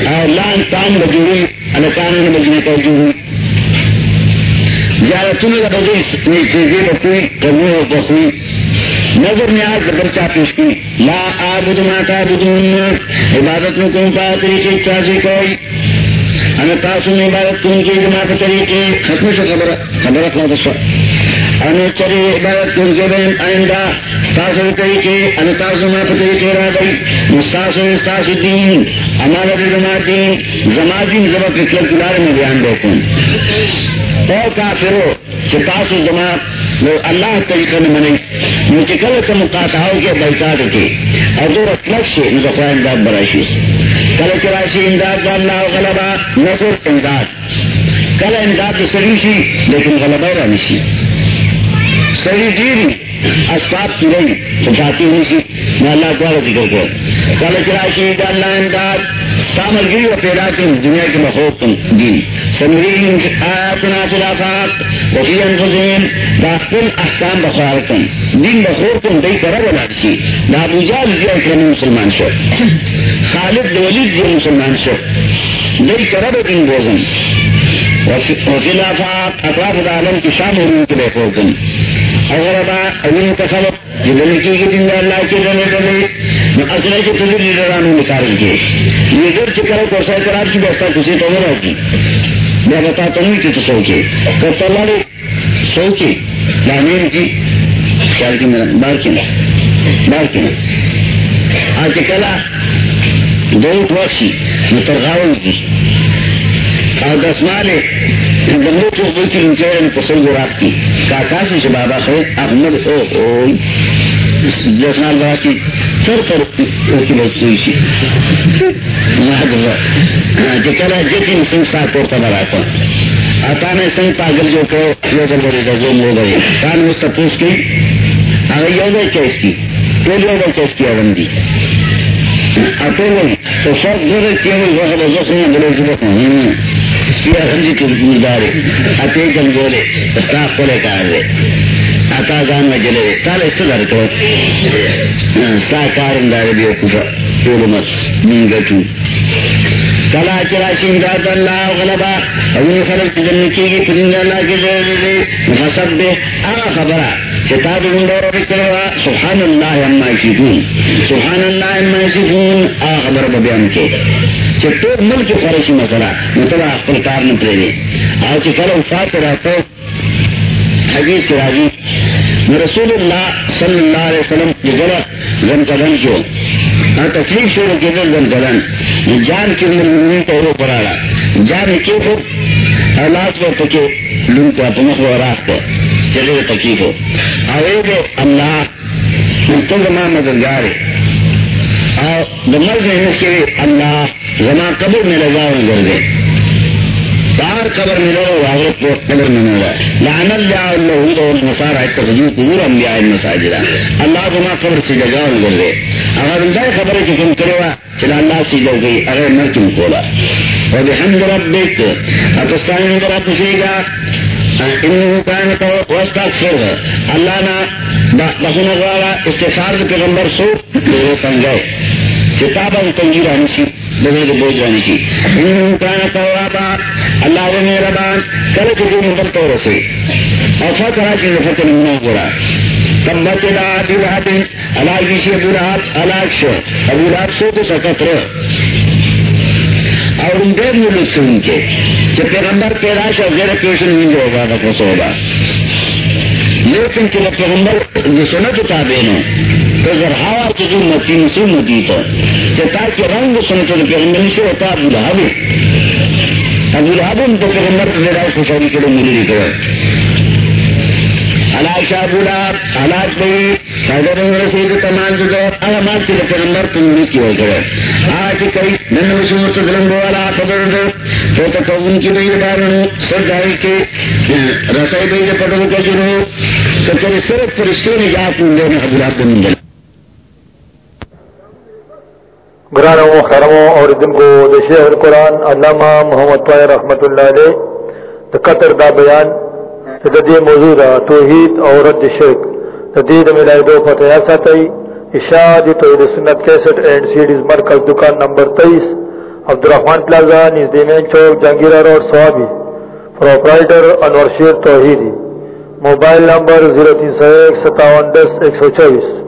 اور لان کام بجی ہوئی الکان نے بجنے کا جو ہوئی زیادہ تمہیں بدل چیزیں بکوئی کبھی بخوئی نظر نیاز بدل چاہ پیش کی۔ لا آبد ما تعبدون عبادت میں کون پا طریقے کی چاہیے کوئی انا تاسو میں عبادت کون کی جماع کے طریقے ختم سے خبر خبر اخلا دسوا انا چری عبادت کون بین آئندہ تاسو طریقے انا تاسو ما کے طریقے را مستاسو استاسو دین، امانت جماع دین زما دین زبا فکر کلار میں بیان دیکھوں او کافرو کہ تاسو زما اللہ طریقے میں منی، مجھے کل کا مقاطعوں کے بیکات کے اور دو رکلک سے مزخرا امداد برائشی۔ کل کراشی امداد کا اللہ غلبہ نظر امداد۔ کل امداد کی سری سی لیکن غلبہ رانی سی سری جیری اسباب کی رہی تو جاتی نہیں سی میں اللہ تعالیٰ ذکر کر کل کراشی اللہ امداد سامل گری و پیدا کن، دنیا کے مخوب کن، دین۔ سمرین آیاتنا خلافات وفی انفسین داخل احکام بخوار کن۔ دین بخور کن دی کرا ولا سی دا ابو جال دی اکرمی مسلمان شو۔ خالد دولید دی مسلمان شو دی کرا دین بوزن وفی اطراف العالم کی شام علوم کے بے کن اگر ابا اول تصوت جدنے کی گی دن اللہ کے دنے دنے اصلے کے تذر لیڈرانو نکال کے یہ در چکر کو سہ قرار کی بستا کسی تو مرا کی میں بتاتا ہوں کہ تو سوچے کرتا اللہ نے سوچے لامین یعنی کی خیال کی میرا بار کی بار کی آج کلا دو وقتی مترغاون کی جی۔ اور دس مالے گندے چوک کی نیچے پسند رات کی۔ کاکا جی سے بابا سے احمد او او دس مال کی سر پر کی بہت سوئی سی جکڑا جتی سنگ سا پورتا بڑھاتا آتا نے سنگ پاگل جو کہ یہ کر بڑے گا جو مو گئے۔ کان اس تپوس کی اگر یہ گئے چیز کی؟ تو جو گئے چیز کی اوندی اپنے تو سب دور کیا وہ وہ جو بڑے جو دارے اتے کمزورے استاف کو لے کار دے اتا گان میں جلے تال اس در کو سا کار اندار بھی کفا۔ پول مس منگتو کلا چرا شنداد اللہ غلبا۔ اون خلق جنن کی گی اللہ کی دے دے مصب دے۔ خبرہ۔ کتاب اندور بکروا سبحان اللہ اما یشکون سبحان اللہ اما یشکون آغا خبر ببیان کے۔ چٹور ملک فرشی مسئلہ مطلع اخبر کار نپرے دے آج چکر وفات رہتا حدیث کے راضی رسول اللہ صلی اللہ علیہ وسلم کی غلط غم قدم جو ہاں تکلیف شروع کے دل غم قدم جان کی عمر کو وہ پڑا جان کے کو اولاد کو تکے لن کو اپنے کو راست کو چلے تکلیف ہو۔ اللہ تو مددگار اور کے اللہ زما قبر میں لگاؤ کر دے بار قبر میں لو کو قبر میں ملا لعن اللہ اللہ اور اتخذوا قبور انبیاء اللہ زما قبر سے لگاؤ کر دے اگر اندر خبر کی کم کرے وا چلا اللہ سے جو گئی، اگر نہ تم کولا وبحمد ربک اتستعین رب سیگا اللہ نا بخون غوالا استغفار پیغمبر سو وہ سمجھے کتابا تنگیر ہنسی بغیر بوجھ رہی تھی۔ اللہ نے میرا بان کل کے جو مدر تو رسے اور فکرا کی فتح نہیں ہو رہا تب بچے ابو لہب اللہ کی سی ابو لہب، اللہ شو ابو لہب سو تو سکت رہ اور ان دیر میں لطف ان کے۔ کہ پیغمبر پیدائش اور غیر پیشن نہیں ہوگا تو کیسے ہوگا۔ لیکن کہ پیغمبر سنت کتابیں ہیں اگر ہوا کی جو متین سے مدی تو تاکہ رنگ سنت پیغمبر سے ہوتا ابو لہب ابو لہب ان کو پیغمبر پیدائش خوشحالی کے لیے ملی کرے اللہ شاہ ابو لہب حالات رسید تمام جو علامات کے پیغمبر کو ملی کی ہو گئے آج کئی نن مسلم تظلم والا قدر دو تو تک ان کی بھئی بارن سر دائی کے رسائی بھئی پڑھوں کا جنہوں تو کئی صرف فرشتے نے جا کو اندر ابو لہب کو مندل گرانو خیرمو اور دن کو دشیح القرآن علامہ محمد طویر رحمت اللہ علیہ قطر دا بیان۔ دا دی موضوع دا توحید او رد شرک دا دید ملائی دو فتح ایسا تی اشاد توحید سنت کیسٹ اینڈ سیڈیز مرکز، دکان نمبر تیئیس. عبدالرحمان پلازا نژ مین چوک، Jahangira road Swabi proprietor Anwar Sher Tauheedi. Mobile number zero تین سو ایک، ستاون دس، ایک سو چوبیس.